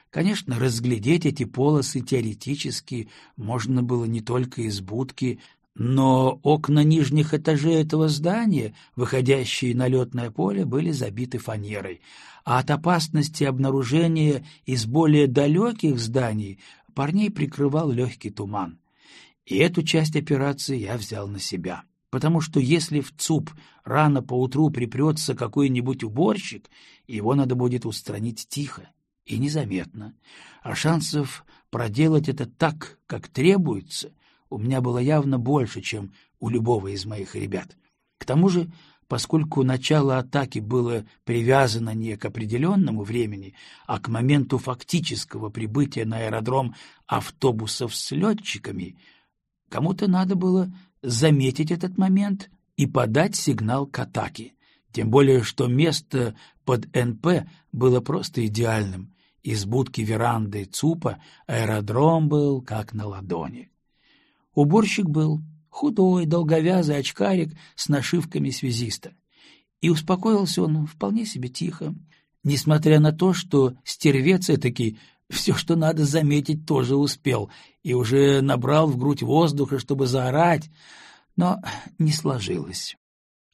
Конечно, разглядеть эти полосы теоретически можно было не только из будки, но окна нижних этажей этого здания, выходящие на летное поле, были забиты фанерой, а от опасности обнаружения из более далеких зданий парней прикрывал легкий туман. И эту часть операции я взял на себя, потому что если в ЦУП рано поутру припрется какой-нибудь уборщик, его надо будет устранить тихо и незаметно, а шансов проделать это так, как требуется, у меня было явно больше, чем у любого из моих ребят. К тому же поскольку начало атаки было привязано не к определенному времени, а к моменту фактического прибытия на аэродром автобусов с летчиками, кому-то надо было заметить этот момент и подать сигнал к атаке, тем более что место под НП было просто идеальным. Из будки веранды ЦУПа аэродром был как на ладони. Уборщик был худой, долговязый очкарик с нашивками связиста. И успокоился он вполне себе тихо, несмотря на то, что стервец таки все, что надо заметить, тоже успел и уже набрал в грудь воздуха, чтобы заорать, но не сложилось.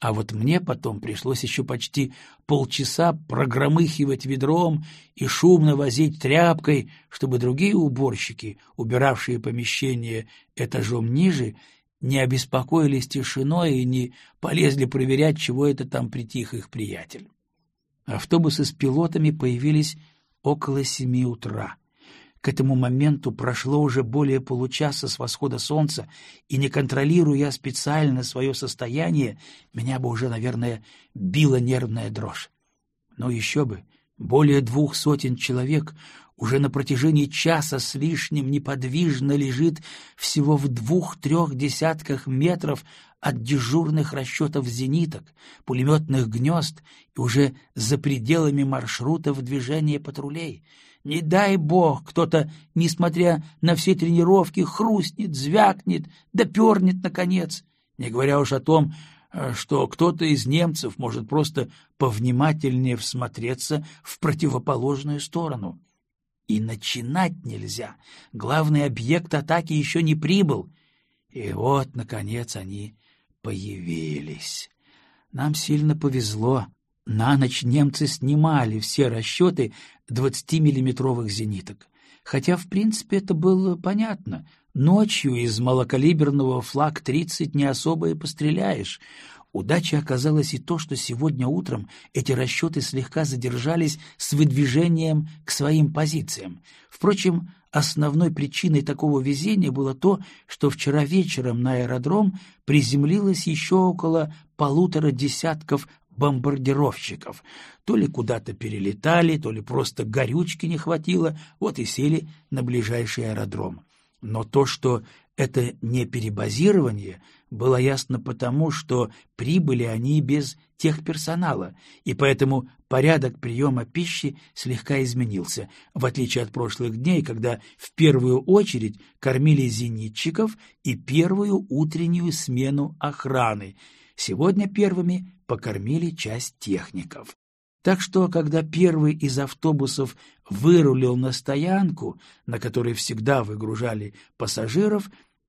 А вот мне потом пришлось еще почти полчаса прогромыхивать ведром и шумно возить тряпкой, чтобы другие уборщики, убиравшие помещение этажом ниже, не обеспокоились тишиной и не полезли проверять, чего это там притих их приятель. Автобусы с пилотами появились около семи утра. К этому моменту прошло уже более получаса с восхода солнца, и, не контролируя специально свое состояние, меня бы уже, наверное, била нервная дрожь. Но еще бы, более двух сотен человек уже на протяжении часа с лишним неподвижно лежит всего в двух-трех десятках метров от дежурных расчетов зениток, пулеметных гнезд и уже за пределами маршрутов движения патрулей. Не дай бог, кто-то, несмотря на все тренировки, хрустнет, звякнет, допернет, наконец. Не говоря уж о том, э, что кто-то из немцев может просто повнимательнее всмотреться в противоположную сторону. И начинать нельзя. Главный объект атаки еще не прибыл. И вот, наконец, они появились. Нам сильно повезло. На ночь немцы снимали все расчеты 20-миллиметровых зениток. Хотя, в принципе, это было понятно. Ночью из малокалиберного флаг-30 не особо и постреляешь. Удачей оказалось и то, что сегодня утром эти расчеты слегка задержались с выдвижением к своим позициям. Впрочем, основной причиной такого везения было то, что вчера вечером на аэродром приземлилось еще около полутора десятков бомбардировщиков. То ли куда-то перелетали, то ли просто горючки не хватило, вот и сели на ближайший аэродром. Но то, что это не перебазирование, было ясно потому, что прибыли они без техперсонала, и поэтому порядок приема пищи слегка изменился, в отличие от прошлых дней, когда в первую очередь кормили зенитчиков и первую утреннюю смену охраны. Сегодня первыми покормили часть техников. Так что, когда первый из автобусов вырулил на стоянку, на которой всегда выгружали пассажиров,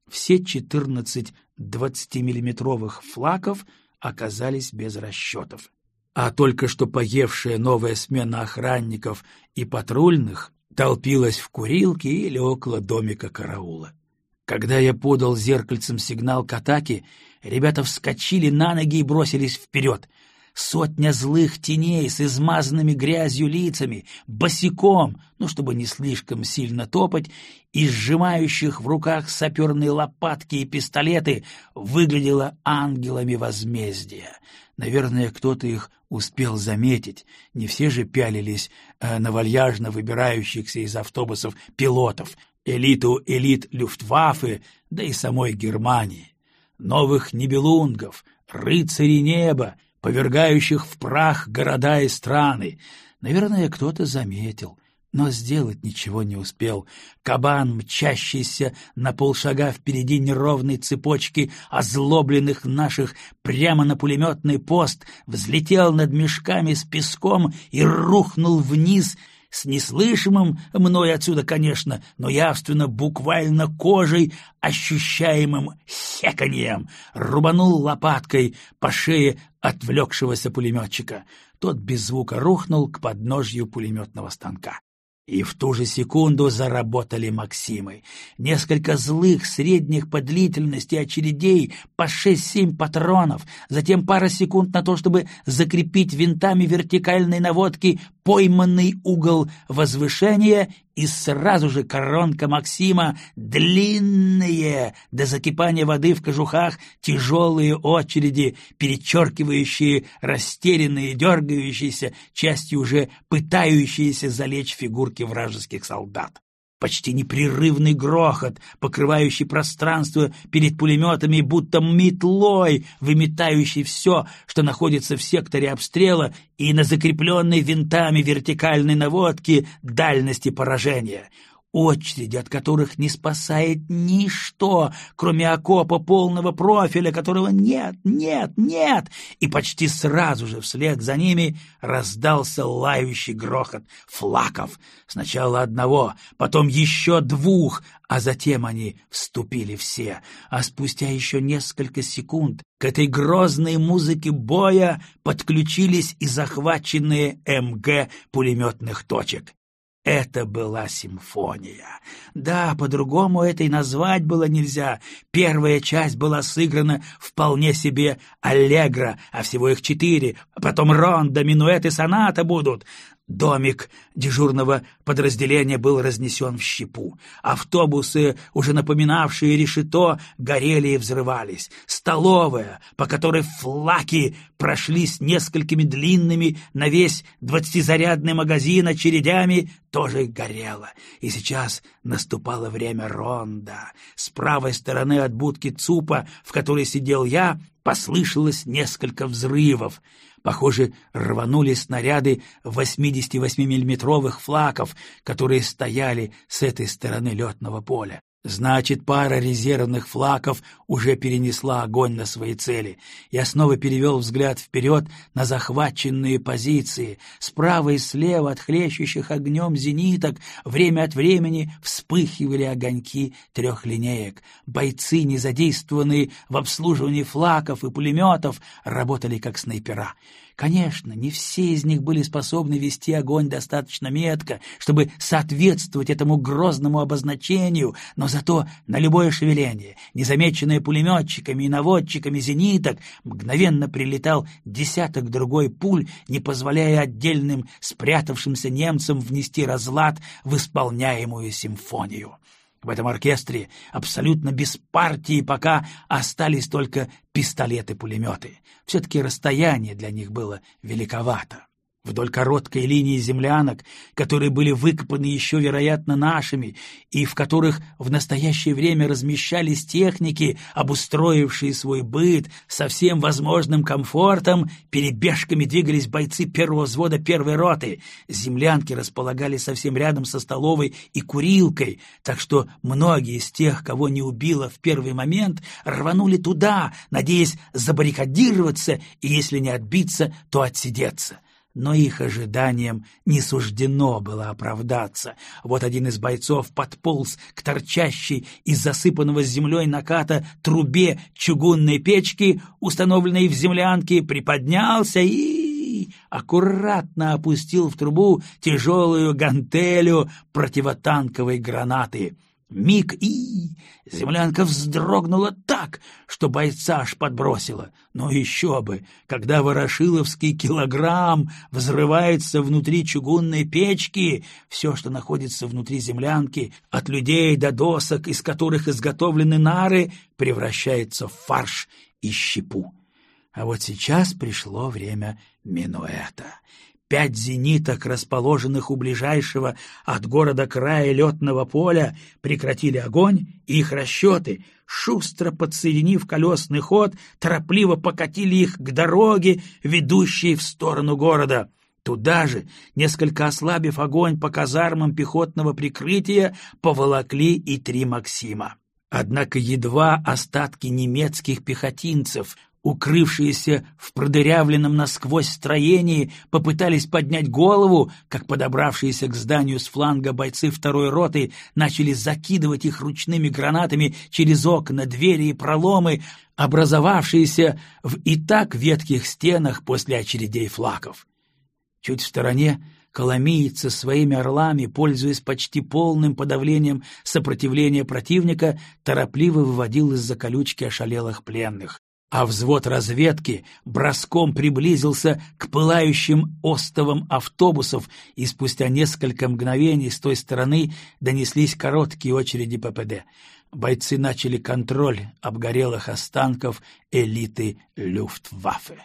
все 14 20-миллиметровых флаков оказались без расчетов. А только что поевшая новая смена охранников и патрульных толпилась в курилке или около домика караула. Когда я подал зеркальцем сигнал к атаке, ребята вскочили на ноги и бросились вперед. Сотня злых теней с измазанными грязью лицами, босиком, ну, чтобы не слишком сильно топать, и сжимающих в руках саперные лопатки и пистолеты, выглядела ангелами возмездия. Наверное, кто-то их успел заметить. Не все же пялились э, на вальяжно выбирающихся из автобусов пилотов, элиту элит Люфтваффе, да и самой Германии. Новых небелунгов, рыцарей неба, повергающих в прах города и страны. Наверное, кто-то заметил, но сделать ничего не успел. Кабан, мчащийся на полшага впереди неровной цепочки озлобленных наших прямо на пулеметный пост, взлетел над мешками с песком и рухнул вниз — с неслышимым мной отсюда, конечно, но явственно буквально кожей ощущаемым хеканьем, рубанул лопаткой по шее отвлекшегося пулеметчика. Тот без звука рухнул к подножью пулеметного станка. И в ту же секунду заработали Максимы. Несколько злых средних по длительности очередей по шесть-семь патронов, затем пара секунд на то, чтобы закрепить винтами вертикальной наводки пойманный угол возвышения, и сразу же коронка Максима, длинные до закипания воды в кожухах, тяжелые очереди, перечеркивающие растерянные, дергающиеся, частью уже пытающиеся залечь фигурки вражеских солдат почти непрерывный грохот, покрывающий пространство перед пулеметами, будто метлой, выметающий все, что находится в секторе обстрела и на закрепленной винтами вертикальной наводке дальности поражения очереди, от которых не спасает ничто, кроме окопа полного профиля, которого нет, нет, нет, и почти сразу же вслед за ними раздался лающий грохот флаков, сначала одного, потом еще двух, а затем они вступили все, а спустя еще несколько секунд к этой грозной музыке боя подключились и захваченные МГ пулеметных точек. Это была симфония. Да, по-другому это и назвать было нельзя. Первая часть была сыграна вполне себе аллегро, а всего их четыре. А потом ронда, минуэт и соната будут. Домик дежурного подразделения был разнесен в щепу. Автобусы, уже напоминавшие решето, горели и взрывались. Столовая, по которой флаки прошлись несколькими длинными на весь двадцатизарядный магазин очередями, тоже горела. И сейчас наступало время ронда. С правой стороны от будки ЦУПа, в которой сидел я, послышалось несколько взрывов. Похоже, рванули снаряды 88-миллиметровых флаков, которые стояли с этой стороны летного поля. Значит, пара резервных флаков уже перенесла огонь на свои цели. Я снова перевел взгляд вперед на захваченные позиции. Справа и слева от хлещущих огнем зениток время от времени вспыхивали огоньки трехлинеек. Бойцы, не задействованные в обслуживании флаков и пулеметов, работали как снайпера. Конечно, не все из них были способны вести огонь достаточно метко, чтобы соответствовать этому грозному обозначению, но зато на любое шевеление, незамеченное пулеметчиками и наводчиками зениток, мгновенно прилетал десяток другой пуль, не позволяя отдельным спрятавшимся немцам внести разлад в исполняемую симфонию. В этом оркестре абсолютно без партии пока остались только пистолеты-пулеметы. Все-таки расстояние для них было великовато вдоль короткой линии землянок, которые были выкопаны еще, вероятно, нашими, и в которых в настоящее время размещались техники, обустроившие свой быт со всем возможным комфортом, перебежками двигались бойцы первого взвода первой роты. Землянки располагались совсем рядом со столовой и курилкой, так что многие из тех, кого не убило в первый момент, рванули туда, надеясь забаррикадироваться и, если не отбиться, то отсидеться. Но их ожиданиям не суждено было оправдаться. Вот один из бойцов подполз к торчащей из засыпанного землей наката трубе чугунной печки, установленной в землянке, приподнялся и аккуратно опустил в трубу тяжелую гантелю противотанковой гранаты — Миг и землянка вздрогнула так, что бойца аж подбросила. Но еще бы, когда ворошиловский килограмм взрывается внутри чугунной печки, все, что находится внутри землянки, от людей до досок, из которых изготовлены нары, превращается в фарш и щепу. А вот сейчас пришло время минуэта. Пять зениток, расположенных у ближайшего от города края летного поля, прекратили огонь, и их расчеты, шустро подсоединив колесный ход, торопливо покатили их к дороге, ведущей в сторону города. Туда же, несколько ослабив огонь по казармам пехотного прикрытия, поволокли и три Максима. Однако едва остатки немецких пехотинцев укрывшиеся в продырявленном насквозь строении, попытались поднять голову, как подобравшиеся к зданию с фланга бойцы второй роты начали закидывать их ручными гранатами через окна, двери и проломы, образовавшиеся в и так ветких стенах после очередей флаков. Чуть в стороне Коломиец со своими орлами, пользуясь почти полным подавлением сопротивления противника, торопливо выводил из-за колючки ошалелых пленных а взвод разведки броском приблизился к пылающим остовам автобусов, и спустя несколько мгновений с той стороны донеслись короткие очереди ППД. Бойцы начали контроль обгорелых останков элиты Люфтваффе.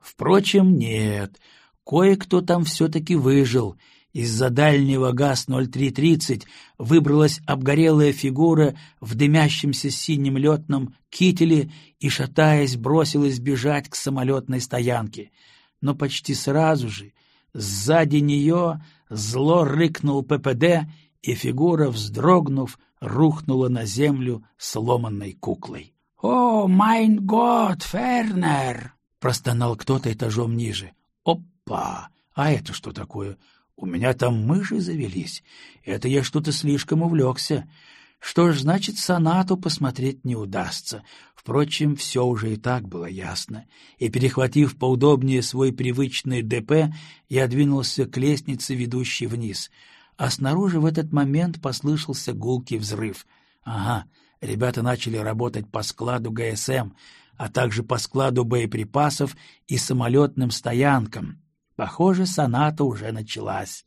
Впрочем, нет, кое-кто там все-таки выжил — из-за дальнего ГАЗ-0330 выбралась обгорелая фигура в дымящемся синем летном кителе и, шатаясь, бросилась бежать к самолетной стоянке. Но почти сразу же сзади нее зло рыкнул ППД, и фигура, вздрогнув, рухнула на землю сломанной куклой. — О, майн год, Фернер! — простонал кто-то этажом ниже. — Опа! А это что такое? — у меня там мыши завелись. Это я что-то слишком увлекся. Что ж, значит, сонату посмотреть не удастся. Впрочем, все уже и так было ясно. И, перехватив поудобнее свой привычный ДП, я двинулся к лестнице, ведущей вниз. А снаружи в этот момент послышался гулкий взрыв. Ага, ребята начали работать по складу ГСМ, а также по складу боеприпасов и самолетным стоянкам. Похоже, соната уже началась.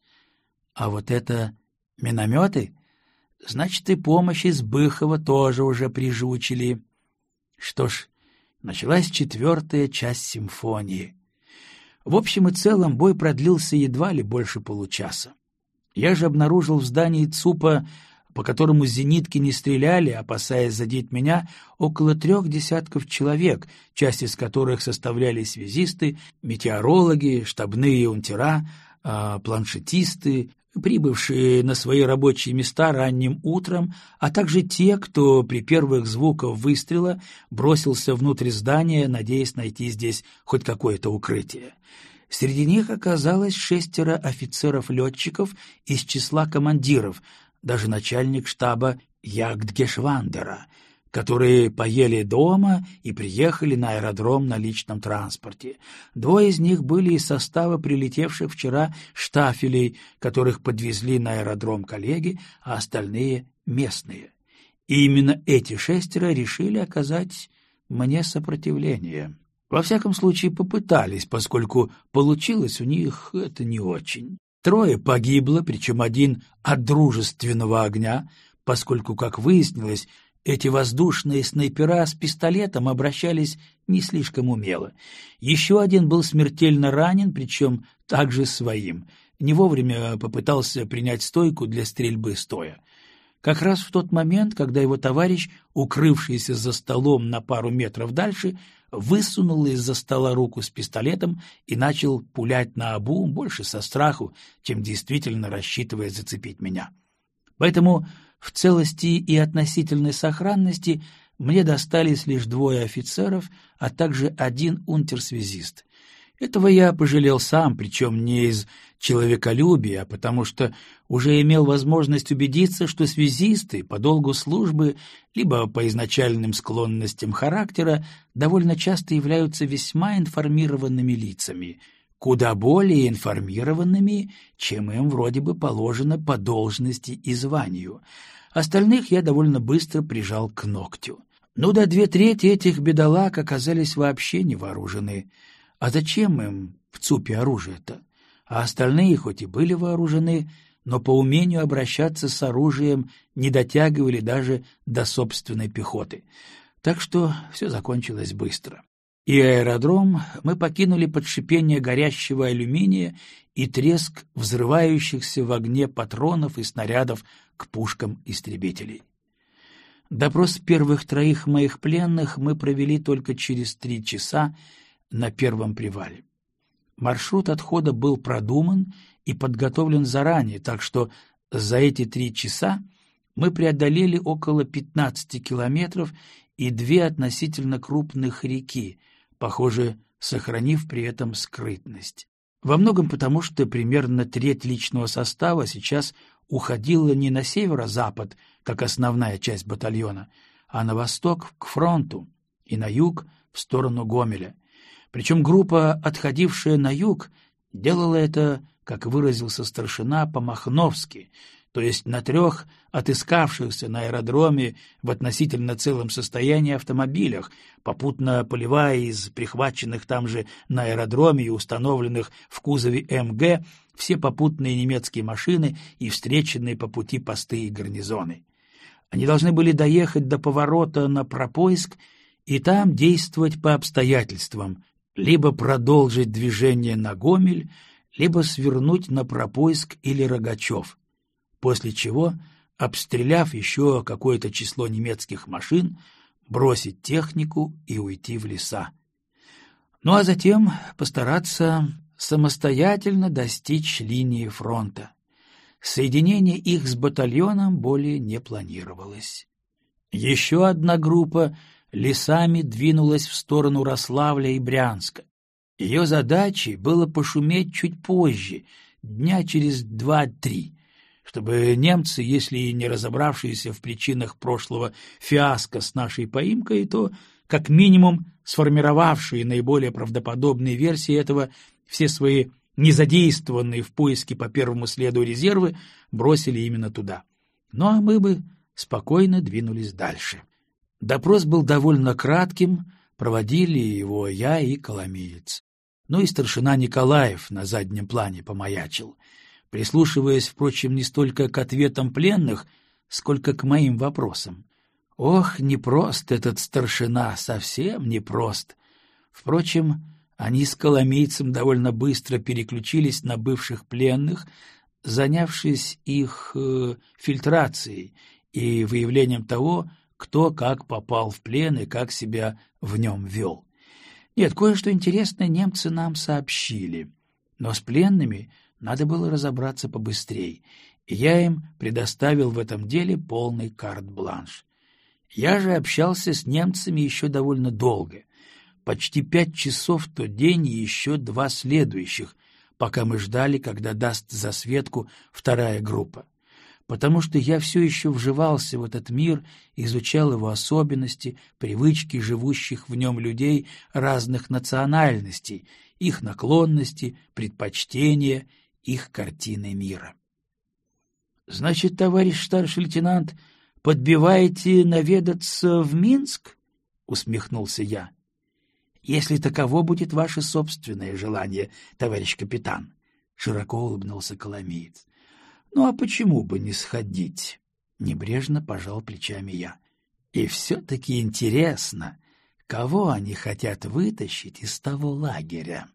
А вот это минометы? Значит, и помощь из Быхова тоже уже прижучили. Что ж, началась четвертая часть симфонии. В общем и целом бой продлился едва ли больше получаса. Я же обнаружил в здании ЦУПа по которому зенитки не стреляли, опасаясь задеть меня, около трех десятков человек, часть из которых составляли связисты, метеорологи, штабные унтера, э, планшетисты, прибывшие на свои рабочие места ранним утром, а также те, кто при первых звуках выстрела бросился внутрь здания, надеясь найти здесь хоть какое-то укрытие. Среди них оказалось шестеро офицеров-летчиков из числа командиров, даже начальник штаба Ягдгешвандера, которые поели дома и приехали на аэродром на личном транспорте. Двое из них были из состава прилетевших вчера штафелей, которых подвезли на аэродром коллеги, а остальные — местные. И именно эти шестеро решили оказать мне сопротивление. Во всяком случае, попытались, поскольку получилось у них это не очень. Трое погибло, причем один от дружественного огня, поскольку, как выяснилось, эти воздушные снайпера с пистолетом обращались не слишком умело. Еще один был смертельно ранен, причем также своим. Не вовремя попытался принять стойку для стрельбы стоя. Как раз в тот момент, когда его товарищ, укрывшийся за столом на пару метров дальше, высунул из-за стола руку с пистолетом и начал пулять на обу больше со страху, чем действительно рассчитывая зацепить меня. Поэтому в целости и относительной сохранности мне достались лишь двое офицеров, а также один унтерсвязист. Этого я пожалел сам, причем не из человеколюбия, а потому что уже имел возможность убедиться, что связисты по долгу службы, либо по изначальным склонностям характера, довольно часто являются весьма информированными лицами, куда более информированными, чем им вроде бы положено по должности и званию. Остальных я довольно быстро прижал к ногтю. Ну да две трети этих бедолаг оказались вообще не вооружены — а зачем им в ЦУПе оружие-то? А остальные хоть и были вооружены, но по умению обращаться с оружием не дотягивали даже до собственной пехоты. Так что все закончилось быстро. И аэродром мы покинули под шипение горящего алюминия и треск взрывающихся в огне патронов и снарядов к пушкам истребителей. Допрос первых троих моих пленных мы провели только через три часа, на первом привале. Маршрут отхода был продуман и подготовлен заранее, так что за эти три часа мы преодолели около 15 километров и две относительно крупных реки, похоже, сохранив при этом скрытность. Во многом потому, что примерно треть личного состава сейчас уходила не на северо-запад, как основная часть батальона, а на восток, к фронту, и на юг, в сторону Гомеля. Причем группа, отходившая на юг, делала это, как выразился старшина, по-махновски, то есть на трех отыскавшихся на аэродроме в относительно целом состоянии автомобилях, попутно поливая из прихваченных там же на аэродроме и установленных в кузове МГ все попутные немецкие машины и встреченные по пути посты и гарнизоны. Они должны были доехать до поворота на пропоиск и там действовать по обстоятельствам, либо продолжить движение на Гомель, либо свернуть на Пропойск или Рогачев, после чего, обстреляв еще какое-то число немецких машин, бросить технику и уйти в леса. Ну а затем постараться самостоятельно достичь линии фронта. Соединение их с батальоном более не планировалось. Еще одна группа лесами двинулась в сторону Рославля и Брянска. Ее задачей было пошуметь чуть позже, дня через два-три, чтобы немцы, если и не разобравшиеся в причинах прошлого фиаско с нашей поимкой, то, как минимум, сформировавшие наиболее правдоподобные версии этого, все свои незадействованные в поиске по первому следу резервы бросили именно туда. Ну а мы бы спокойно двинулись дальше. Допрос был довольно кратким, проводили его я и Коломеец. Ну и старшина Николаев на заднем плане помаячил, прислушиваясь, впрочем, не столько к ответам пленных, сколько к моим вопросам. Ох, непрост этот старшина, совсем непрост. Впрочем, они с коломейцем довольно быстро переключились на бывших пленных, занявшись их э, фильтрацией и выявлением того, кто как попал в плен и как себя в нем вел. Нет, кое-что интересное немцы нам сообщили, но с пленными надо было разобраться побыстрее, и я им предоставил в этом деле полный карт-бланш. Я же общался с немцами еще довольно долго, почти пять часов в тот день и еще два следующих, пока мы ждали, когда даст засветку вторая группа потому что я все еще вживался в этот мир, изучал его особенности, привычки живущих в нем людей разных национальностей, их наклонности, предпочтения, их картины мира. — Значит, товарищ старший лейтенант, подбиваете наведаться в Минск? — усмехнулся я. — Если таково будет ваше собственное желание, товарищ капитан, — широко улыбнулся Коломеец. Ну а почему бы не сходить? Небрежно пожал плечами я. И все-таки интересно, кого они хотят вытащить из того лагеря.